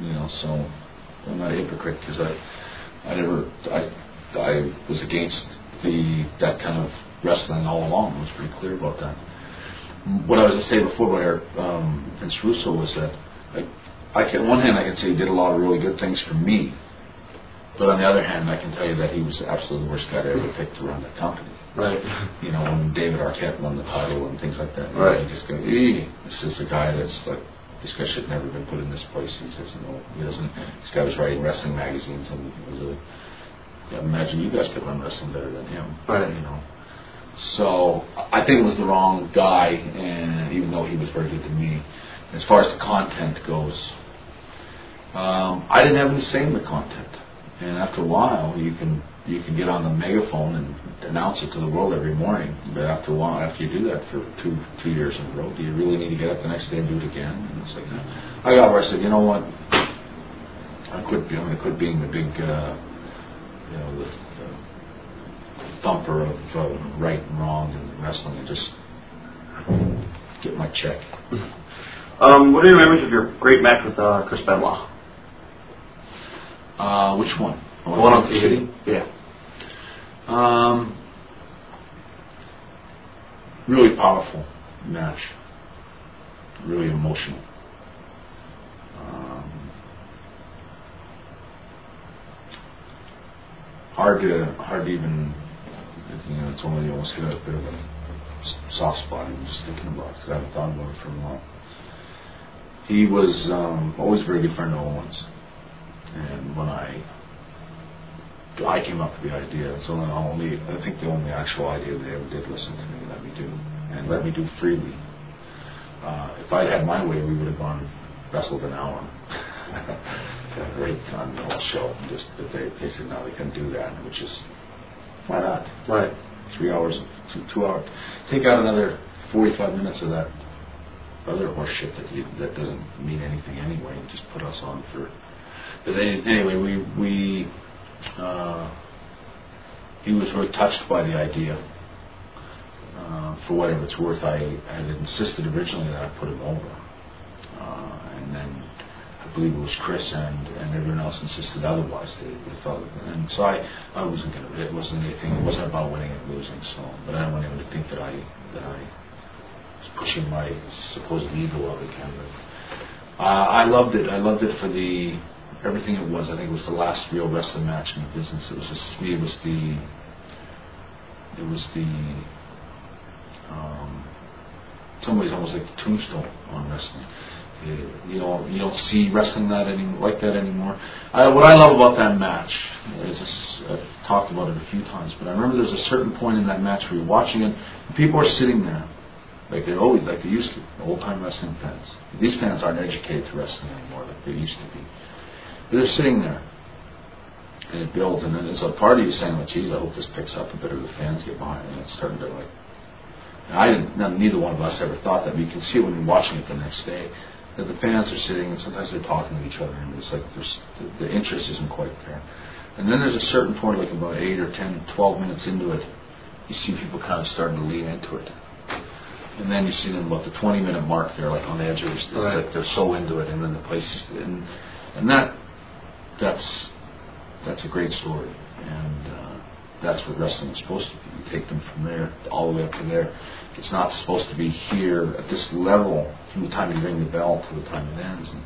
You know, so I'm not a hypocrite because I I never I I was against the that kind of wrestling all along. I was pretty clear about that. What I was going to say before where um, Vince Russo was that I, I can, on one hand I can say he did a lot of really good things for me, but on the other hand I can tell you that he was absolutely the worst guy to ever pick to run the company. Right. You know, when David Arquette won the title and things like that, Right. you just go, "Eeh, this is a guy that's like, this guy should never have been put in this place. He says, no, he doesn't. This guy was writing wrestling magazines and was a. Yeah, imagine you guys could run wrestling better than him. Right. You know. So I think it was the wrong guy, and even though he was very good to me, as far as the content goes, um, I didn't have any say in the content. And after a while, you can you can get on the megaphone and announce it to the world every morning. But after a while, after you do that for two two years in a row, do you really need to get up the next day and do it again? And it's like, I got where I said, you know what? I quit I quit being the big, uh, you know, the thumper of uh, right and wrong in wrestling, and just get my check. Um, what are your memories of your great match with uh, Chris Benoit? Uh, which one? The one on TV. Yeah. Um, really powerful match. Really emotional. Um, hard to hard to even you know it's only almost hit a bit of a soft spot. I'm just thinking about it 'cause I haven't thought about it for a while. He was um, always a very good friend of Owens, and when I I came up with the idea. It's only, only I think the only actual idea they ever did listen to me and let me do, and let me do freely. Uh, if I'd had my way, we would have gone wrestled an hour. (laughs) Had a great time the whole show. Just but they they said no, they couldn't do that, which is why not? Right. Three hours, two, two hours. Take out another forty-five minutes of that other horse shit that you, that doesn't mean anything anyway, and just put us on for. But anyway, we we uh, he was really touched by the idea. Uh, for whatever it's worth, I, had insisted originally that I put him over, uh, and then believe it was Chris and, and everyone else insisted otherwise. They, they felt, and so I, I wasn't going to. It wasn't anything. It wasn't about winning and losing. So, but I don't want anyone to think that I that I was pushing my supposed ego out again. But uh, I loved it. I loved it for the everything it was. I think it was the last real wrestling match in the business. It was just, me. It was the. It was the. Um, in some ways, almost like the tombstone on wrestling. Uh, you, you don't you don't see wrestling that any like that anymore. I, what I love about that match is I've talked about it a few times, but I remember there's a certain point in that match where you're watching it, and people are sitting there like they always like they used to, old time wrestling fans. These fans aren't educated to wrestling anymore like they used to be. But they're sitting there, and it builds, and then there's a part of you saying, "Well, geez, I hope this picks up a bit, or the fans get behind." it. And it's starting to like. I didn't. Neither one of us ever thought that. But you can see it when you're watching it the next day the fans are sitting, and sometimes they're talking to each other, and it's like there's the, the interest isn't quite there. And then there's a certain point, like about eight or 10, 12 minutes into it, you see people kind of starting to lean into it. And then you see them about the 20 minute mark, they're like on the edge of their, Right. like they're so into it, and then the place, and and that that's that's a great story, and uh, that's what wrestling is supposed to be. You take them from there all the way up to there. It's not supposed to be here at this level from the time you ring the bell to the time it ends. And,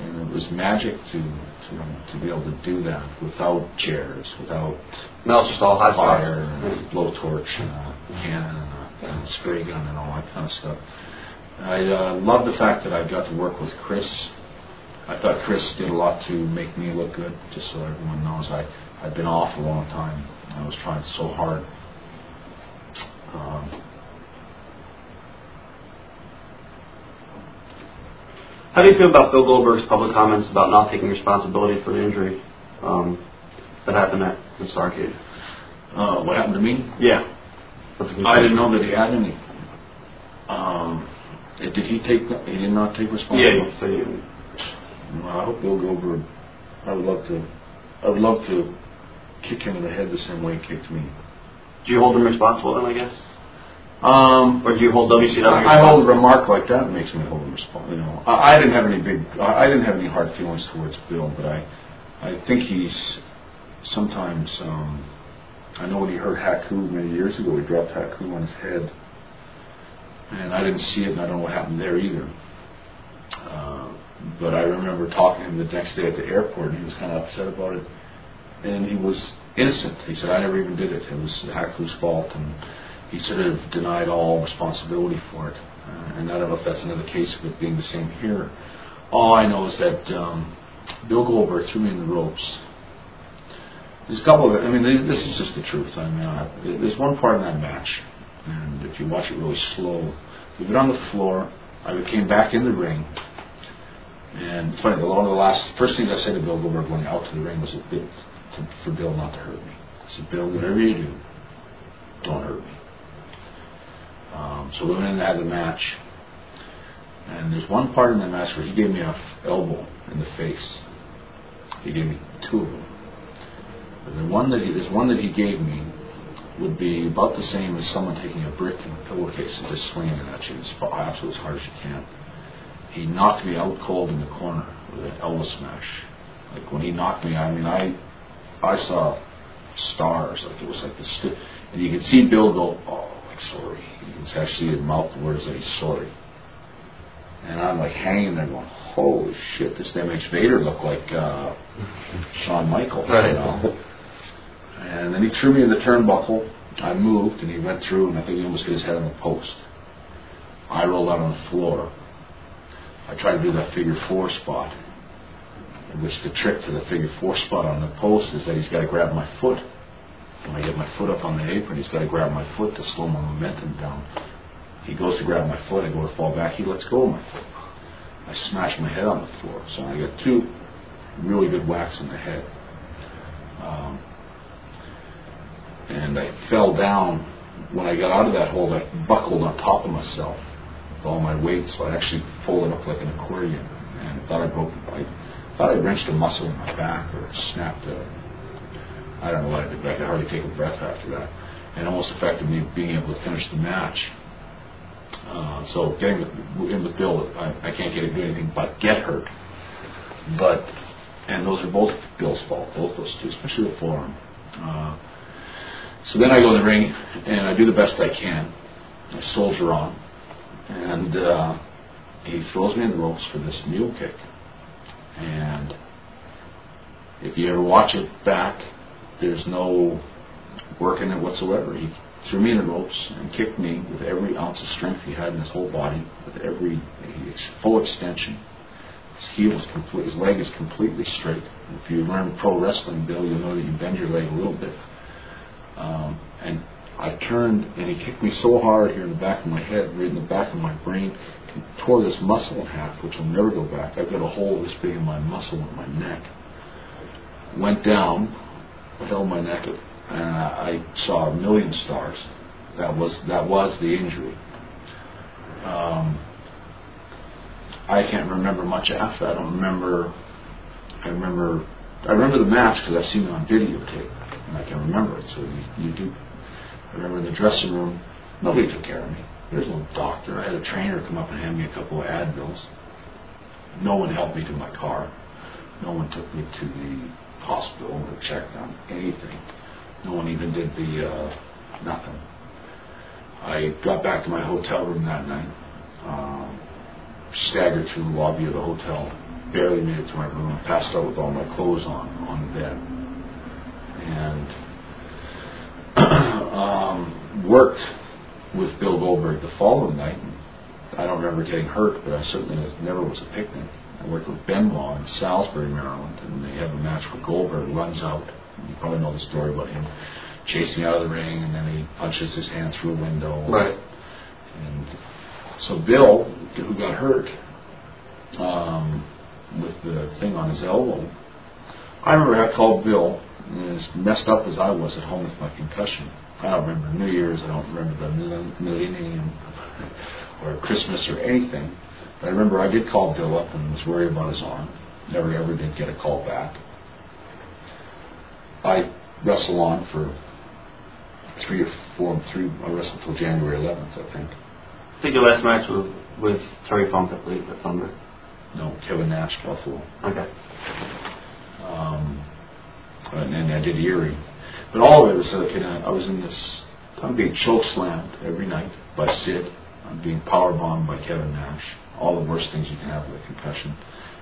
and it was magic to, to to be able to do that without chairs, without No, just all hot fire, and a blowtorch, and a cannon, and a, and a spray gun, and all that kind of stuff. I uh, love the fact that I got to work with Chris. I thought Chris did a lot to make me look good, just so everyone knows. I, I'd been off a long time. I was trying so hard. Um, How do you feel about Bill Goldberg's public comments about not taking responsibility for the injury um, that happened at the Starcade? uh, what happened to me? Yeah. I didn't know that he had any. Um, did he take? He did not take responsibility. Yeah, so you, Well, I hope Bill Goldberg. I would love to. I would love to kick him in the head the same way he kicked me. do you hold him responsible then, I guess? Um, Or do you hold WCW I, I hold a remark like that makes me hold him responsible. You know, I, I didn't have any big. I, I didn't have any hard feelings towards Bill, but I, I think he's sometimes. Um, I know when he hurt Haku many years ago, he dropped Haku on his head, and I didn't see it, and I don't know what happened there either. Uh, but I remember talking to him the next day at the airport, and he was kind of upset about it, and he was innocent. He said, "I never even did it. It was Haku's fault," and he sort of denied all responsibility for it. Uh, and I don't know if that's another case of it being the same here. All I know is that um, Bill Goldberg threw me in the ropes. There's a couple of, I mean, this is just the truth. I mean, uh, there's one part in that match, and if you watch it really slow, we went on the floor. I came back in the ring, and it's funny. One of the last first things I said to Bill Goldberg going out to the ring was to, for Bill not to hurt me. I said, Bill, whatever you do, don't hurt me. Um, so we went in and had the match, and there's one part in the match where he gave me a f- elbow in the face. He gave me two of them. But the one that he, this one that he gave me would be about the same as someone taking a brick in a pillowcase and just swinging it at you as far, as hard as you can. He knocked me out cold in the corner with an elbow smash. Like when he knocked me, I mean, I, I saw stars. Like it was like the, st- and you could see Bill go, oh, like sorry. You can actually see his mouth the words that he's sorry. And I'm like hanging there going, holy shit, this guy makes Vader look like uh, Shawn Michaels. You know? And then he threw me in the turnbuckle. I moved, and he went through, and I think he almost hit his head on the post. I rolled out on the floor. I tried to do that figure four spot, which the trick to the figure four spot on the post is that he's got to grab my foot. When I get my foot up on the apron, he's got to grab my foot to slow my momentum down. He goes to grab my foot, I go to fall back, he lets go of my foot. I smash my head on the floor. So I got two really good whacks in the head. Um, and I fell down. When I got out of that hole, I buckled on top of myself with all my weight, so I actually folded up like an accordion and thought I broke. I I wrenched a muscle in my back or snapped a. I don't know what I did, but I could hardly take a breath after that, and almost affected me being able to finish the match. Uh, so getting with, in with Bill, I, I can't get to do anything but get hurt. But and those are both Bill's fault, both those two, especially the forearm. Uh, so then I go in the ring and I do the best I can. I soldier on, and uh, he throws me in the ropes for this mule kick. And if you ever watch it back, there's no work in it whatsoever. He threw me in the ropes and kicked me with every ounce of strength he had in his whole body, with every full extension. His heel is complete, his leg is completely straight. If you learn pro wrestling, Bill, you'll know that you bend your leg a little bit. Um, and I turned and he kicked me so hard here in the back of my head, right in the back of my brain, tore this muscle in half, which will never go back. I've got a hole this big in my muscle in my neck. Went down, held my neck, and I saw a million stars. That was that was the injury. Um, I can't remember much after. I don't remember. I remember. I remember the match because I've seen it on videotape, and I can remember it. So you, you do. I remember in the dressing room, nobody took care of me. There's no doctor. I had a trainer come up and hand me a couple of Advils. No one helped me to my car. No one took me to the hospital or checked on anything. No one even did the uh, nothing. I got back to my hotel room that night. Um, staggered through the lobby of the hotel. Barely made it to my room. Passed out with all my clothes on on the bed, and (clears throat) um, worked with Bill Goldberg the following night. I don't remember getting hurt, but I certainly was, never was a picnic. I worked with Benoit in Salisbury, Maryland, and they have a match where Goldberg runs out. You probably know the story about him chasing out of the ring, and then he punches his hand through a window. Right. And so Bill, who got hurt um, with the thing on his elbow, I remember I called Bill, as messed up as I was at home with my concussion, I don't remember New Year's, I don't remember the millennium (laughs) or Christmas or anything. But I remember I did call Bill up and was worried about his arm. Never ever did get a call back. I wrestled on for three or four, three. I wrestled until January 11th, I think. I think your last match was with Terry Funk, I believe, at Thunder. No, Kevin Nash, Buffalo. Okay. Um, and then I did Erie. But all of it was like, you know, I was in this, I'm being choke slammed every night by Sid. I'm being power bombed by Kevin Nash. All the worst things you can have with a concussion.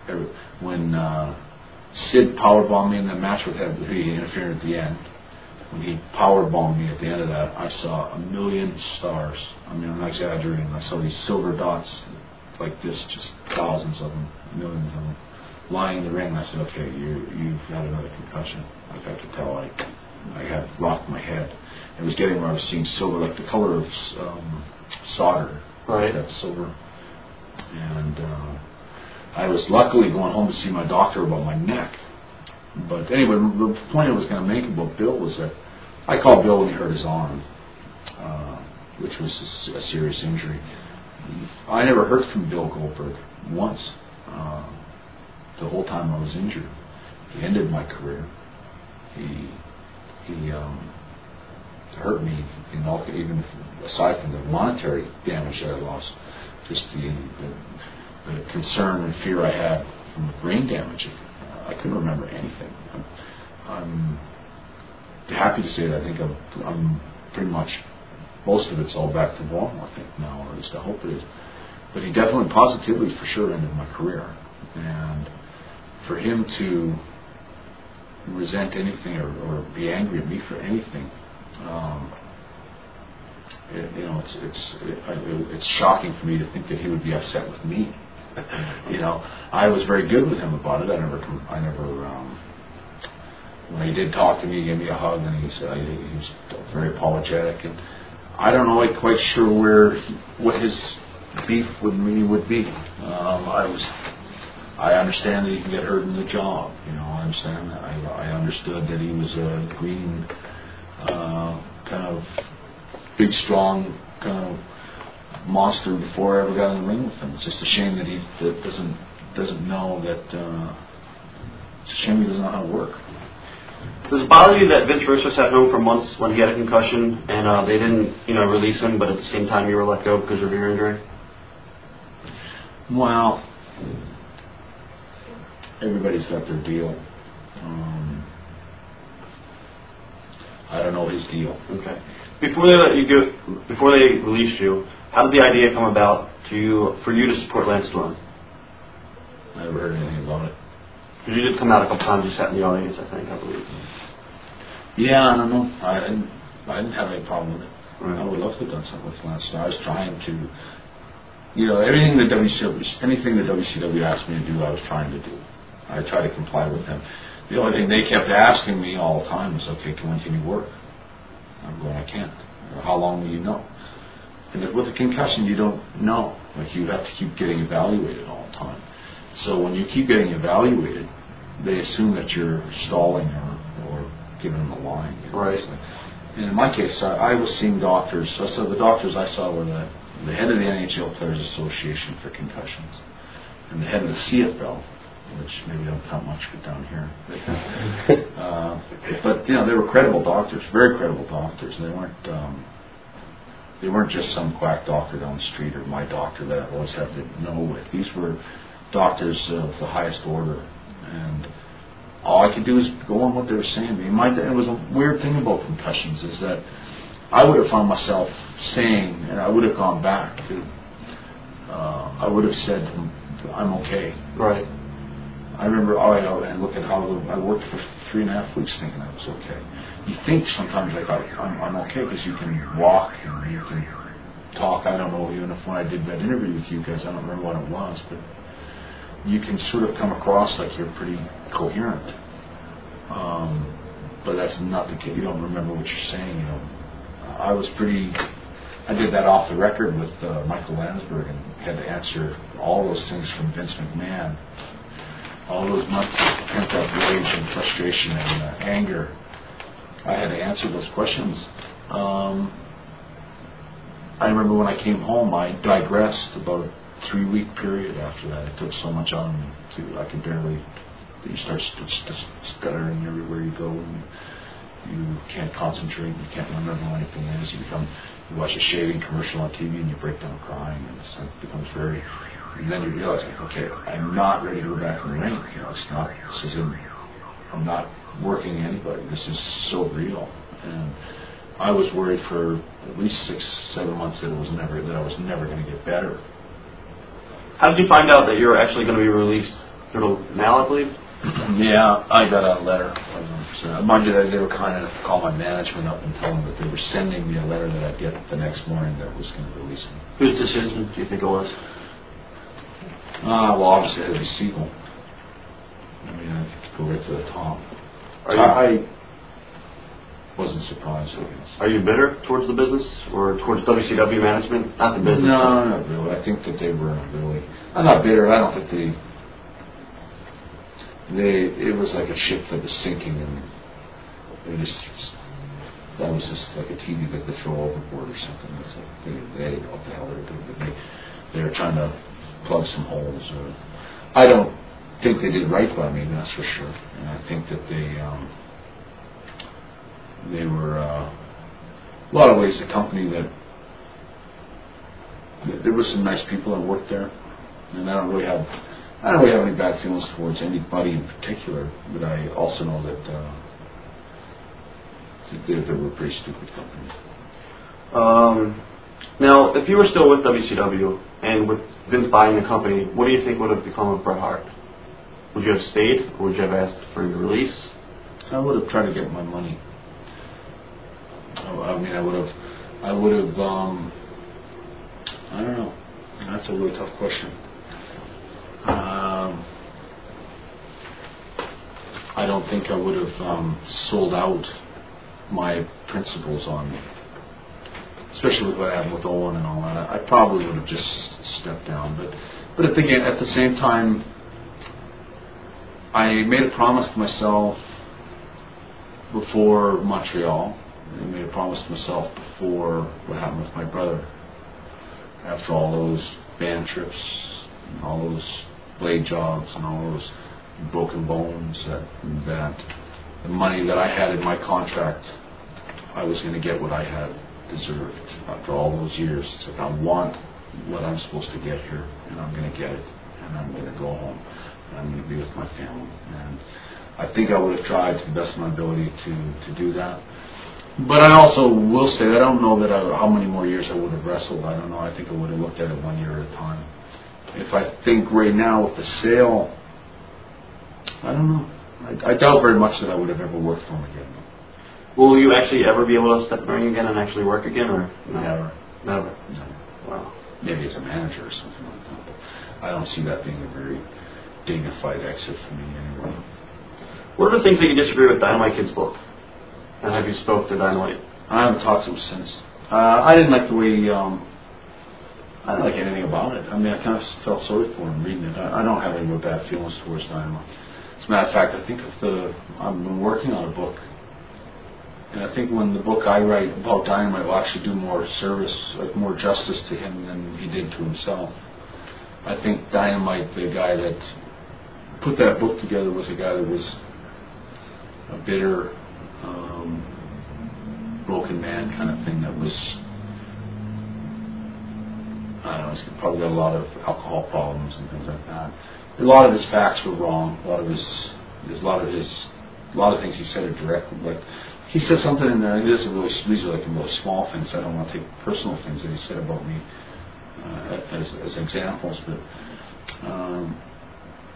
Every, when uh, Sid power bombed me in the match with him, he interfered at the end. When he power bombed me at the end of that, I saw a million stars. I mean, I'm not exaggerating. I saw these silver dots like this, just thousands of them, millions of them, lying in the ring. I said, okay, you, you've had another concussion. Got to tell. I, I had rocked my head. It was getting where I was seeing silver, like the color of um, solder. Right. That silver. And uh, I was luckily going home to see my doctor about my neck. But anyway, the point I was going to make about Bill was that I called Bill when he hurt his arm, uh, which was a, a serious injury. I never heard from Bill Goldberg once uh, the whole time I was injured. He ended my career. He he um, hurt me, in all, even aside from the monetary damage that I lost, just the, the, the concern and fear I had from the brain damage. I couldn't remember anything. I'm, I'm happy to say that I think I'm, I'm pretty much most of it's all back to normal. I think now, or at least I hope it is. But he definitely, positively, for sure, ended my career. And for him to resent anything or, or be angry at me for anything, um, it, you know, it's it's it, it, it's shocking for me to think that he would be upset with me. (laughs) you know, I was very good with him about it. I never, I never. Um, when he did talk to me, he gave me a hug, and he said he, was very apologetic. And I don't know, I'm quite sure where what his beef with me would be. Um, I was I understand that he can get hurt in the job. You know, I understand that. I, I understood that he was a green, uh, kind of big, strong kind of monster before I ever got in the ring with him. It's just a shame that he that doesn't doesn't know that. Uh, it's a shame he doesn't know how to work. Does it bother you that Vince Russo sat home for months when he had a concussion and uh, they didn't, you know, release him, but at the same time you were let go because of your injury? Well, everybody's got their deal. Um, I don't know his deal. Okay. Before they let you go, before they released you, how did the idea come about to for you to support Lance Storm? I never heard anything about it. Because you did come out a couple times. You sat in the audience, I think, I believe. Yeah, I don't know. I didn't. I didn't have any problem with it. Right. I would love to have done something with Lance. I was trying to, you know, everything that WCW, anything that WCW asked me to do, I was trying to do. I try to comply with them. The only thing they kept asking me all the time was, okay, can when can you work? I'm going, I can't. How long will you know? And if- with a concussion, you don't know. Like you have to keep getting evaluated all the time. So when you keep getting evaluated, they assume that you're stalling or, or giving them a line. you know, Right. And in my case, I, I was seeing doctors. So, so the doctors I saw were the, the head of the NHL Players Association for concussions and the head of the CFL, which maybe don't count much for down here. (laughs) uh, but you know, they were credible doctors, very credible doctors. They weren't um, they weren't just some quack doctor down the street or my doctor that I always have to know with. These were doctors of the highest order, and all I could do is go on what they were saying to me. My, it was a weird thing about concussions is that I would have found myself saying, and I would have gone back to, uh, I would have said, I'm okay. Right. I remember, oh, I know, and look at how I worked for three and a half weeks thinking I was okay. You think sometimes like I, I'm, I'm okay because you can walk and you can talk. I don't know, even if when I did that interview with you guys, I don't remember what it was, but you can sort of come across like you're pretty coherent. Um, but that's not the case. You don't remember what you're saying. You know, I was pretty. I did that off the record with uh, Michael Landsberg and had to answer all those things from Vince McMahon. All those months of pent up rage and frustration and uh, anger. I had to answer those questions. Um, I remember when I came home, I digressed about a three week period after that. It took so much on me to I could barely. You start st- st- stuttering everywhere you go, and you can't concentrate. You can't remember what anything is. You become you watch a shaving commercial on TV and you break down crying, and it becomes very. And then you realize, like, okay, I'm not ready to go back the ring. You know, it's not. This isn't. I'm not working anybody. This is so real, and I was worried for at least six, seven months that it was never that I was never going to get better. How did you find out that you were actually going to be released through I believe? (clears throat) yeah, I got a letter. So, mind you, they they were kind of call my management up and tell them that they were sending me a letter that I'd get the next morning that was going to release me. Whose decision do you think it was? Ah, well, obviously it was Siegel. I mean, I think you go right to the top. Are you, I wasn't surprised, I guess. are you bitter towards the business or towards WCW management? Not the business. No, not really. I think that they were really. I'm not bitter. I don't think they. They. It was like a ship that was sinking, and they just. That was just like a TV that they throw overboard or something. It's like they, they what the hell they were doing. They, they were trying to plug some holes. Or I don't think they did right by me. That's for sure. And I think that they. Um, they were. Uh, a lot of ways, a company that there were some nice people that worked there, and I don't really have I don't really have any bad feelings towards anybody in particular, but I also know that uh, that they, they were a pretty stupid company. Um, now, if you were still with WCW and with Vince buying the company, what do you think would have become of Bret Hart? Would you have stayed, or would you have asked for your release? I would have tried to get my money. I, I mean, I would have, I would have. Um, I don't know. That's a really tough question. Um, I don't think I would have um, sold out my principles on, especially with what happened with Owen and all that. I probably would have just stepped down. But, but at the at the same time, I made a promise to myself before Montreal. I made a promise to myself before what happened with my brother. After all those band trips, and all those blade jobs, and all those broken bones, that that the money that I had in my contract, I was going to get what I had deserved after all those years. It's like I want what I'm supposed to get here, and I'm going to get it, and I'm going to go home, and I'm going to be with my family. And I think I would have tried to the best of my ability to to do that. But I also will say I don't know that I, how many more years I would have wrestled. I don't know. I think I would have looked at it one year at a time. If I think right now with the sale, I don't know. I, I doubt very much that I would have ever worked for him again. Will you actually ever be able to step in the ring again and actually work again, or no? Never. Never. No. Wow. Maybe as a manager or something like that. But I don't see that being a very dignified exit for me anyway. What are the things that you disagree with Dynamite Kid's book? And have you spoke to Dynamite? I haven't talked to him since. Uh, I didn't like the way. Um, I didn't like anything about it. I mean, I kind of felt sorry for him reading it. I, I don't have any bad feelings towards Dynamite. As a matter of fact, I think if the I've been working on a book, and I think when the book I write about Dynamite will actually do more service, like more justice to him than he did to himself. I think Dynamite, the guy that put that book together, was a guy that was a bitter, um, broken man kind of thing that was I don't know, probably got a lot of alcohol problems and things like that. A lot of his facts were wrong. A lot of his, a lot of his, a lot of things he said are direct. Like he said something in there. This is really, these are like really small things. I don't want to take personal things that he said about me uh, as, as examples, but um,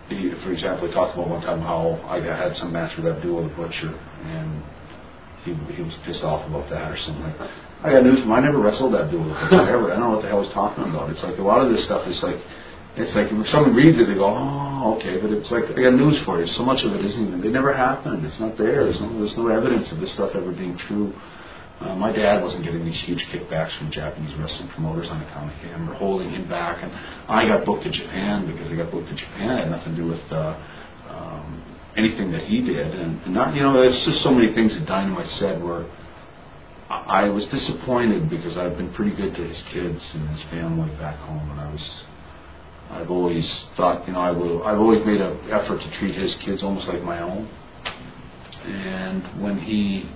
he, for example, he talked about one time how I had some match with Abdul the Butcher, and he, he was pissed off about that or something like that. I got news from. I never wrestled that dude ever. I don't know what the hell he's talking about. It's like a lot of this stuff is like, it's like if someone reads it, they go, oh, okay. But it's like I got news for you. So much of it isn't even. It never happened. It's not there. There's no, there's no evidence of this stuff ever being true. Uh, my dad wasn't getting these huge kickbacks from Japanese wrestling promoters on account of him or holding him back. And I got booked to Japan because I got booked to Japan. It had nothing to do with uh, um, anything that he did. And, and not, you know, there's just so many things that Dynamite said were I was disappointed because I've been pretty good to his kids and his family back home, and I was. I've always thought, you know, I will. I've always made an effort to treat his kids almost like my own. And when he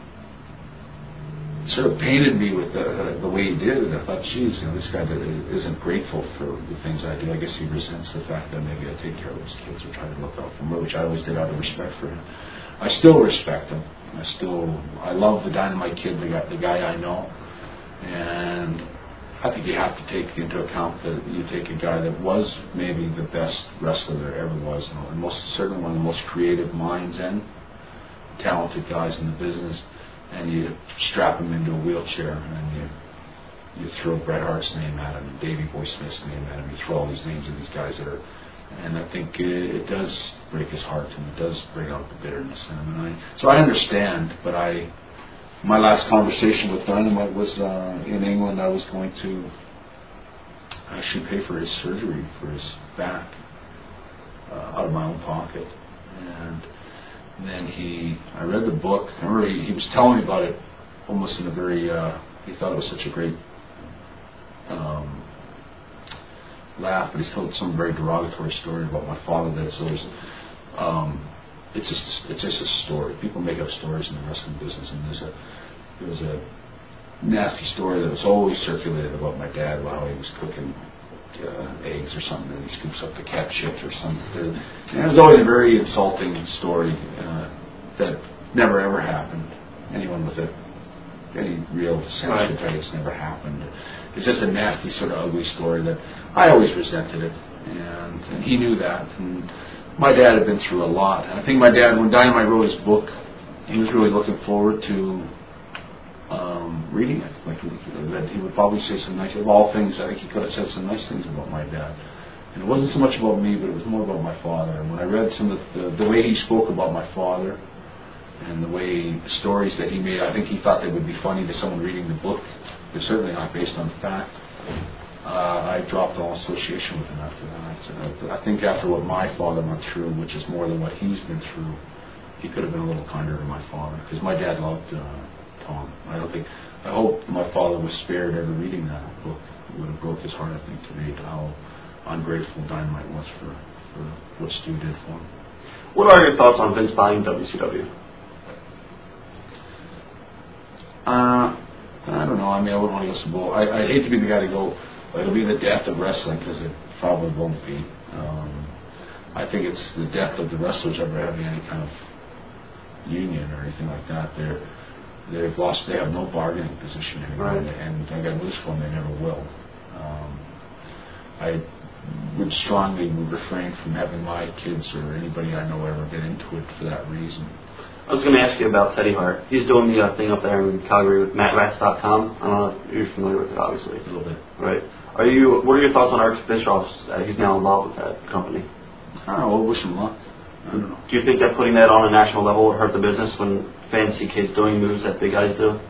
sort of painted me with the, the way he did, I thought, geez, you know, this guy that isn't grateful for the things I do. I guess he resents the fact that maybe I take care of his kids or try to look out for them, which I always did out of respect for him. I still respect him. I still I love the Dynamite Kid, the guy, the guy I know, and I think you have to take into account that you take a guy that was maybe the best wrestler there ever was, and most certainly one of the most creative minds and talented guys in the business, and you strap him into a wheelchair and you you throw Bret Hart's name at him, Davey Boy Smith's name at him, you throw all these names of these guys that are and I think it, it does break his heart, and it does bring out the bitterness in him. And I, so I understand, but I, my last conversation with Dynamite was uh, in England. I was going to actually pay for his surgery for his back uh, out of my own pocket, and then he, I read the book. I remember he, he was telling me about it almost in a very. Uh, he thought it was such a great. Um, laugh, but he's told some very derogatory story about my father that so there's, um, it's just it's just a story. People make up stories in the wrestling business, and there's a there was a nasty story that was always circulated about my dad while he was cooking uh, eggs or something, and he scoops up the cat shit or something. And it was always a very insulting story uh, that never ever happened. Anyone with a any real sense right. would tell you it's never happened. It's just a nasty, sort of ugly story that I always resented it, and, and he knew that. And my dad had been through a lot. And I think my dad, when Dynamite wrote his book, he was really looking forward to um, reading it. Like that, he would probably say some nice. Of all things, I think he could have said some nice things about my dad. And it wasn't so much about me, but it was more about my father. And when I read some of the, the way he spoke about my father and the way the stories that he made, I think he thought they would be funny to someone reading the book. They're certainly not based on fact. Uh, I dropped all association with him after that. And I think after what my father went through, which is more than what he's been through, he could have been a little kinder to my father because my dad loved uh, Tom. I don't think. I hope my father was spared ever reading that book. It would have broke his heart, I think, to read how ungrateful Dynamite was for, for what Stu did for him. What are your thoughts on Vince buying WCW? Uh, I don't know. I mean, I wouldn't want to go so bold. I, I'd hate to be the guy to go, it'll be the death of wrestling because it probably won't be. Um, I think it's the death of the wrestlers ever having any kind of union or anything like that. They're they've lost. They have no bargaining position anymore, Right. and I got news for them. They never will. Um, I would strongly refrain from having my kids or anybody I know ever get into it for that reason. I was going to ask you about Teddy Hart. He's doing the uh, thing up there in Calgary with MattRats.com. I don't know if you're familiar with it, obviously. A little bit. Right. Are you? What are your thoughts on Art Bischoff's? Uh, he's now involved with that company. I don't know. Wish him luck. I don't know. Do you think that putting that on a national level would hurt the business when fans see kids doing moves that big guys do?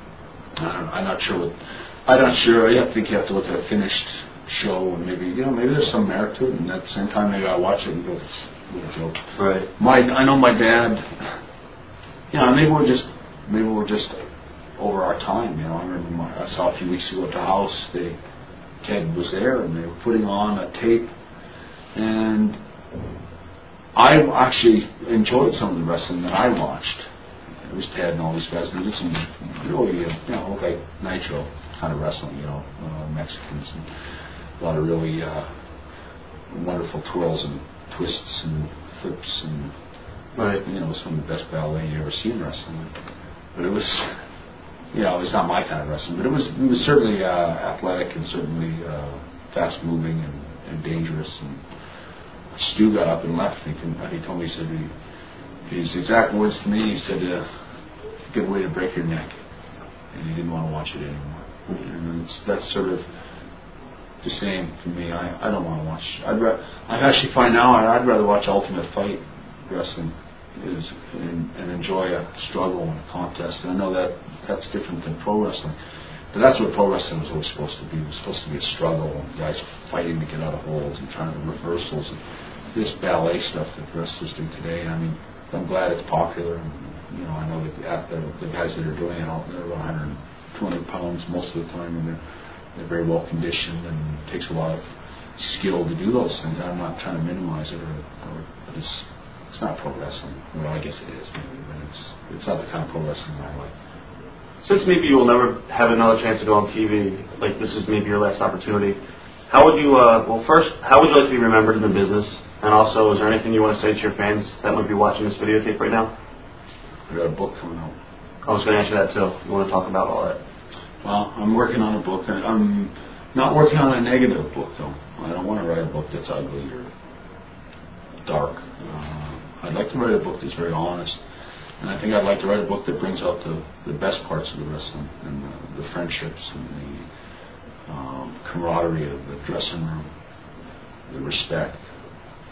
I don't, I'm not sure what. I'm not sure. I think you have to look at a finished show and maybe you know maybe there's some merit to it, and at the same time maybe I watch it and go, "What a joke." Right. My I know my dad. Yeah, maybe we're just maybe we're just over our time. You know, I remember my, I saw a few weeks ago at the house. They Ted was there and they were putting on a tape, and I actually enjoyed some of the wrestling that I watched. It was Ted and all these guys. They did some really, you know, okay, nitro kind of wrestling. You know, uh, Mexicans and a lot of really uh, wonderful twirls and twists and flips and Right. you know, some of the best ballet you ever see in wrestling. But it was, you know, it's not my kind of wrestling, but it was it was certainly uh, athletic and certainly uh, fast moving and, and dangerous. And Stu got up and left. Thinking, he told me he said he, his exact words to me. He said, uh, "Good way to break your neck," and he didn't want to watch it anymore. And it's, that's sort of the same for me. I, I don't want to watch. I'd ra- I actually find now I'd rather watch Ultimate Fight wrestling is and, and enjoy a struggle and a contest. And I know that that's different than pro wrestling, but that's what pro wrestling was always supposed to be. It was supposed to be a struggle and guys fighting to get out of holds and trying to reversals and this ballet stuff that wrestlers do today. I mean, I'm glad it's popular. And, you know, I know that the, the, guys that are doing it, they're 100, 200 pounds most of the time, and they're they're very well conditioned, and it takes a lot of skill to do those things. I'm not trying to minimize it, or, or but it's it's not pro wrestling. Well, I guess it is, maybe, but it's it's not the kind of pro wrestling I like. Since maybe you will never have another chance to go on TV, like this is maybe your last opportunity, how would you, uh, well, first, how would you like to be remembered in the business? And also, is there anything you want to say to your fans that might be watching this videotape right now? I got a book coming out. I was going to ask you that too. You want to talk about all that? Well, I'm working on a book. I'm not working on a negative book though. I don't want to write a book that's ugly or dark. Uh, I'd like to write a book that's very honest, and I think I'd like to write a book that brings out the, the best parts of the wrestling and the, the friendships and the um, camaraderie of the dressing room, the respect,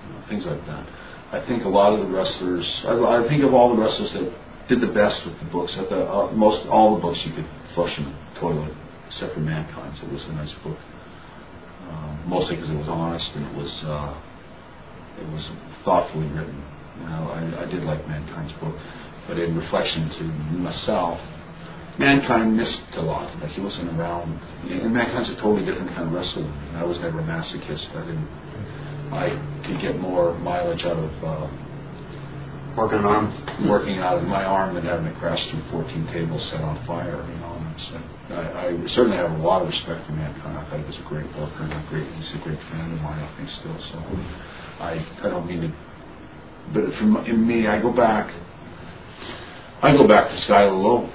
you know, things like that. I think a lot of the wrestlers. I, I think of all the wrestlers that did the best with the books. At the uh, most all the books you could flush in the toilet, except for Mankind's. It was a nice book, um, mostly because it was honest and it was uh, it was thoughtfully written. You know, I, I did like Mankind's book, but in reflection to myself, Mankind missed a lot. Like he wasn't around. And Mankind's a totally different kind of wrestler. I was never a masochist. I didn't. I could get more mileage out of. Uh, Working an arm? working out of my arm than having it crash through 14 tables set on fire. You know, and uh, I, I certainly have a lot of respect for mankind. I thought he was a great worker and a great, he's a great friend of mine. I think still. So I, I don't mean to, but in me, I go back. I go back to Skylar Low.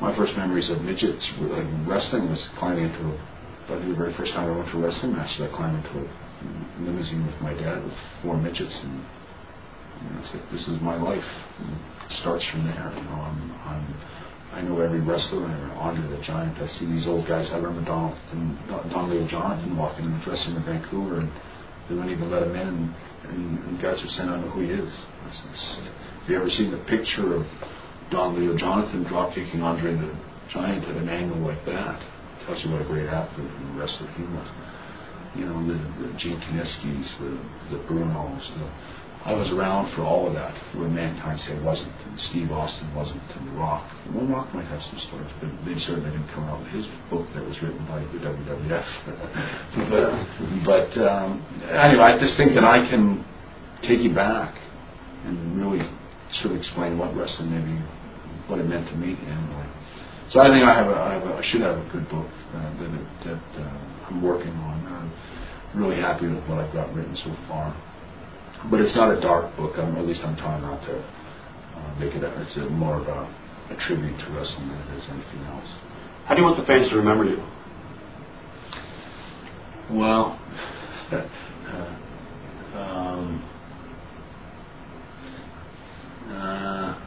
My first memories of midgets, like wrestling, was climbing into a. Think the very first time I went to a wrestling match, I climbed into a limousine with my dad with four midgets and you know, it's like this is my life. And it starts from there. You know, I'm, I'm, I know every wrestler. Remember Andre the Giant. I see these old guys. I remember Donald and Don Leo Jonathan walking in the dressing room in Vancouver, and they wouldn't even let him in. And, and, and guys are saying, "I don't know who he is." It's, it's, have you ever seen the picture of Don Leo Jonathan drop kicking Andre the Giant at an angle like that? Tells you what a great athlete and wrestler he was. you know, the, the Gene Kiniskis, the, the Brunos. The, I was around for all of that when Mankind Say wasn't, and Steve Austin wasn't, and The Rock. Well, Rock might have some stories, but they certainly didn't come out with his book that was written by the WWF. (laughs) but but um, anyway, I just think that I can take you back and really sort of explain what wrestling maybe, what it meant to me anyway. So I think I have a, I, have a, I should have a good book uh, that, that uh, I'm working on. I'm really happy with what I've got written so far. But it's not a dark book. I'm, at least I'm trying not to uh, make it. A, it's a, more of a, a tribute to wrestling than it is anything else. How do you want the fans to remember you? Well, uh, (laughs) um, uh,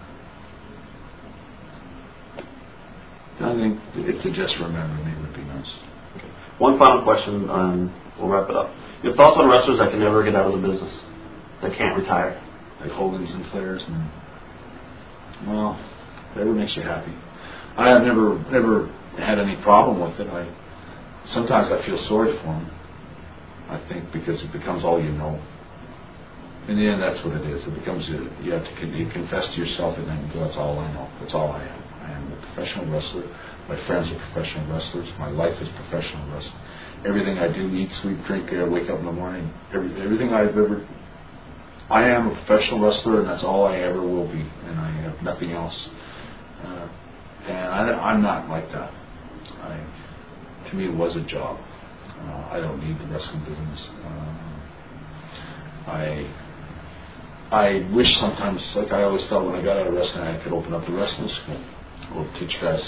I think if to just remember me would be nice. Okay. One final question, and we'll wrap it up. Your thoughts on wrestlers that can never get out of the business, that can't retire, like Hogan's and Flair's, and well, whatever makes you happy. I have never never had any problem with it. I sometimes I feel sorry for them. I think because it becomes all you know. In the end, that's what it is. It becomes you, you have to you confess to yourself, and then that's all I know. That's all I am. I am a professional wrestler. My friends are professional wrestlers. My life is professional wrestling. Everything I do, eat, sleep, drink, uh, wake up in the morning, every, everything I've ever, I am a professional wrestler, and that's all I ever will be, and I have nothing else. Uh, and I, I'm not like that. I, to me, it was a job. Uh, I don't need the wrestling business. Uh, I I wish sometimes, like I always thought when I got out of wrestling, I could open up the wrestling school or teach guys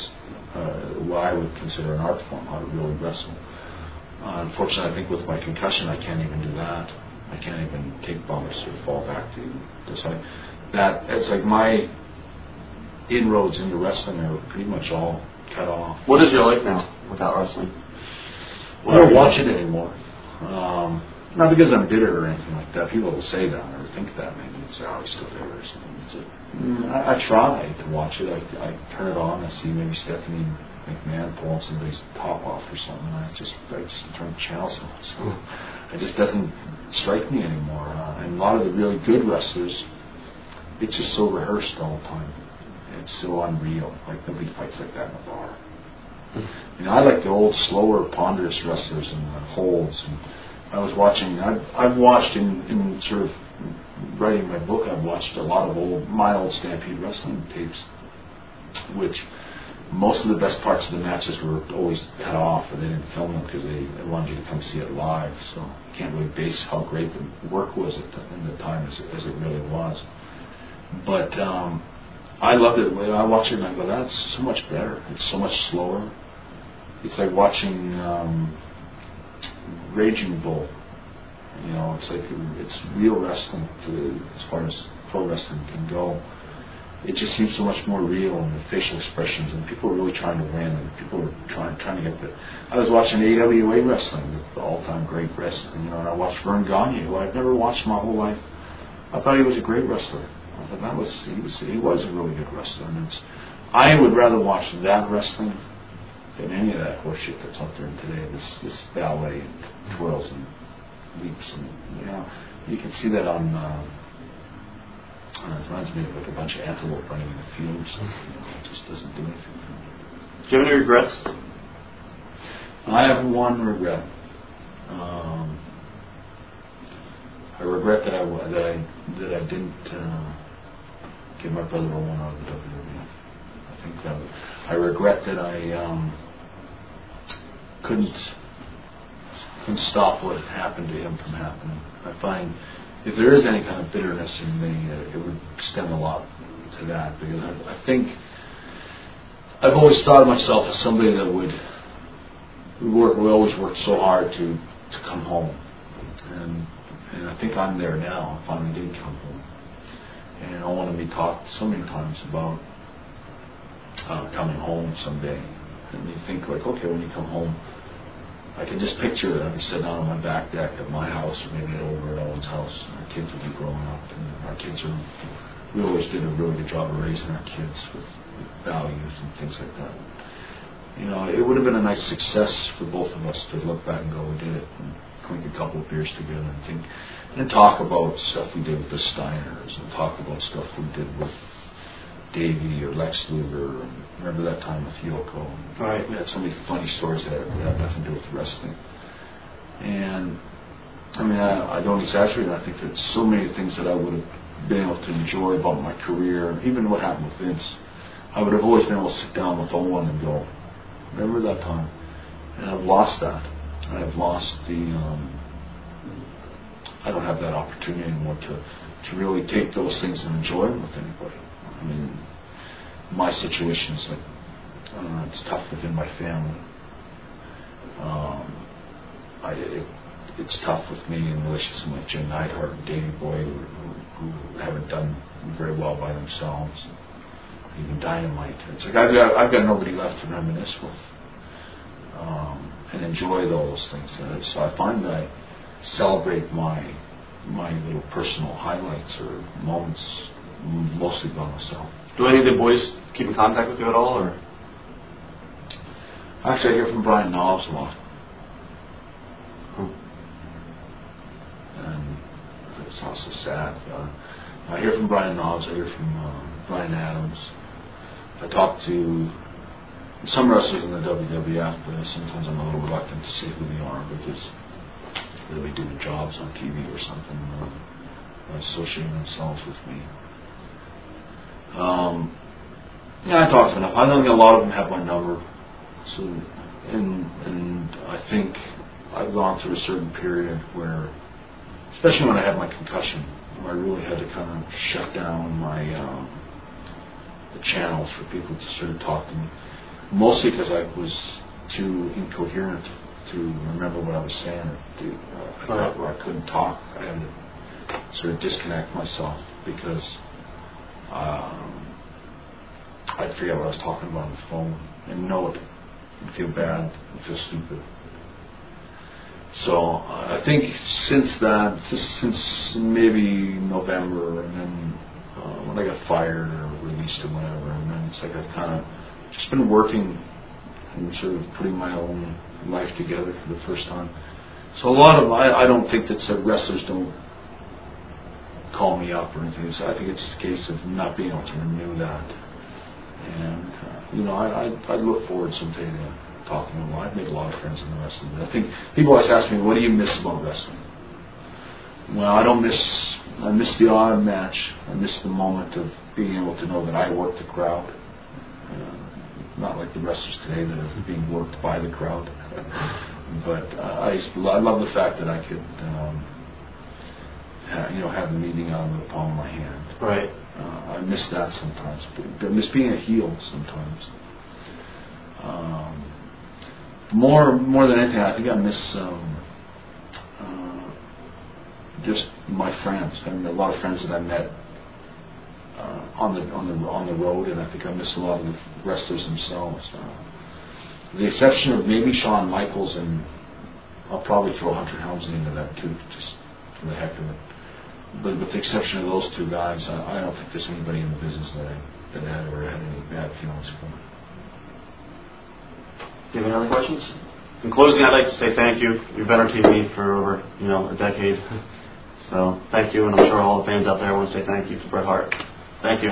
uh, what I would consider an art form, how to really wrestle. Uh, unfortunately, I think with my concussion, I can't even do that. I can't even take bumps or fall back to this. That it's like my inroads into wrestling are pretty much all cut off. What is your life now without wrestling? Well, I don't watch it anymore. Um, not because I'm bitter or anything like that. People will say that or think that maybe. Say, oh, he's still there or something. It's a, mm, I, I try to watch it. I, I turn it on. I see maybe Stephanie McMahon pulling somebody's top off or something. I just, I just turn the channel so it just doesn't strike me anymore. Uh, and a lot of the really good wrestlers, it's just so rehearsed all the time. It's so unreal. Like nobody fights like that in a bar. You know, I like the old, slower, ponderous wrestlers and the holds. And I was watching. I've, I've watched in, in sort of writing my book. I've watched a lot of old, my old Stampede wrestling tapes, which most of the best parts of the matches were always cut off, or they didn't film them because they, wanted you to come see it live. So you can't really base how great the work was at the, in the time as, as it really was. But um, I loved it. I watch it and I go, that's so much better. It's so much slower. It's like watching um, Raging Bull. You know, it's like it's real wrestling to, as far as pro wrestling can go. It just seems so much more real and the facial expressions and people are really trying to win and people are trying trying to get the. I was watching AWA wrestling, the all-time great wrestling, you know, and I watched Verne Gagne, who I've never watched my whole life. I thought he was a great wrestler. I thought that was he was he was a really good wrestler, and it's. I would rather watch that wrestling than any of that horseshit that's out there today. This this ballet and twirls and leaps and you know you can see that on. Uh, it reminds me of like a bunch of antelope running in the fields. You know, it just doesn't do anything for me. Do you have any regrets? I have one regret. Um, I regret that I that I that I didn't uh, give my brother a one out of the WWE. I think that I regret that I um, couldn't couldn't stop what had happened to him from happening. I find if there is any kind of bitterness in me, it would stem a lot to that because I, I think I've always thought of myself as somebody that would we work we always worked so hard to to come home and and I think I'm there now. I finally did come home, and I want to be talked so many times about uh, coming home someday. And you think like, okay, when you come home, I can just picture it. Be sitting out on my back deck at my house, or maybe over at Owen's house. And our kids will be growing up, and our kids are. We always did a really good job of raising our kids with, with values and things like that. You know, it would have been a nice success for both of us to look back and go, we did it. And clink a couple of beers together and think, and talk about stuff we did with the Steiners, and talk about stuff we did with Davey or Lex Luger. And remember that time with Yoko? Right. We had so many funny stories that had nothing to do with wrestling. And I mean, I, I don't exaggerate. I think that so many things that I would have been able to enjoy about my career, even what happened with Vince, I would have always been able to sit down with Owen and go, remember that time? And I've lost that. I've lost the. Um, I don't have that opportunity anymore to to really take those things and enjoy them with anybody. I mean, my situation is like it's tough within my family. Um, I, it, it's tough with me in relations with Jim Neidhart and Davey Boy, who, who haven't done very well by themselves. Even Dynamite. It's like I've got I've got nobody left to reminisce with um, and enjoy those things. Uh, so I find that I celebrate my my little personal highlights or moments mostly by myself. Do any of the boys keep in contact with you at all, or? Actually, I hear from Brian Knobbs a lot. And it's also sad. Uh, I hear from Brian Knobbs. I hear from uh, Brian Adams. I talk to some wrestlers in the WWF, but sometimes I'm a little reluctant to say who they are because they'll be doing jobs on TV or something, uh, associating themselves with me. Um, yeah, I talk to enough. I think a lot of them have my number. So, and and I think I've gone through a certain period where, especially when I had my concussion, where I really had to kind of shut down my um, the channels for people to sort of talk to me. Mostly because I was too incoherent to remember what I was saying. To, uh, I where I couldn't talk. I had to sort of disconnect myself because um, I'd forget what I was talking about on the phone and know it and feel bad and feel stupid. So I think since that, since maybe November, and then uh, when I got fired or released or whatever, and then it's like I've kind of just been working and sort of putting my own life together for the first time. So a lot of I, I don't think that said wrestlers don't call me up or anything. So I think it's just a case of not being able to renew that. And uh, you know, I, I I look forward someday to talking to them. I've made a lot of friends in the wrestling. I think people always ask me, "What do you miss about wrestling?" Well, I don't miss. I miss the odd match. I miss the moment of being able to know that I work the crowd. Uh, not like the wrestlers today that are being worked by the crowd. (laughs) but uh, I, I love the fact that I could, um, you know, have the meeting out of the palm of my hand. Right. Uh, I miss that sometimes. I miss being a heel sometimes. Um, more, more than anything, I think I miss um, uh, just my friends. I mean, a lot of friends that I met uh, on the on the on the road, and I think I miss a lot of the wrestlers themselves. Uh, the exception of maybe Shawn Michaels, and I'll probably throw Hunter Helmsley into that too, just for the heck of it. But with the exception of those two guys, I, I don't think there's anybody in the business that I that I ever had any bad feelings for. Do you have any other questions? In closing, I'd like to say thank you. You've been on TV for over, you know, a decade. (laughs) So thank you, and I'm sure all the fans out there want to say thank you to Bret Hart. Thank you.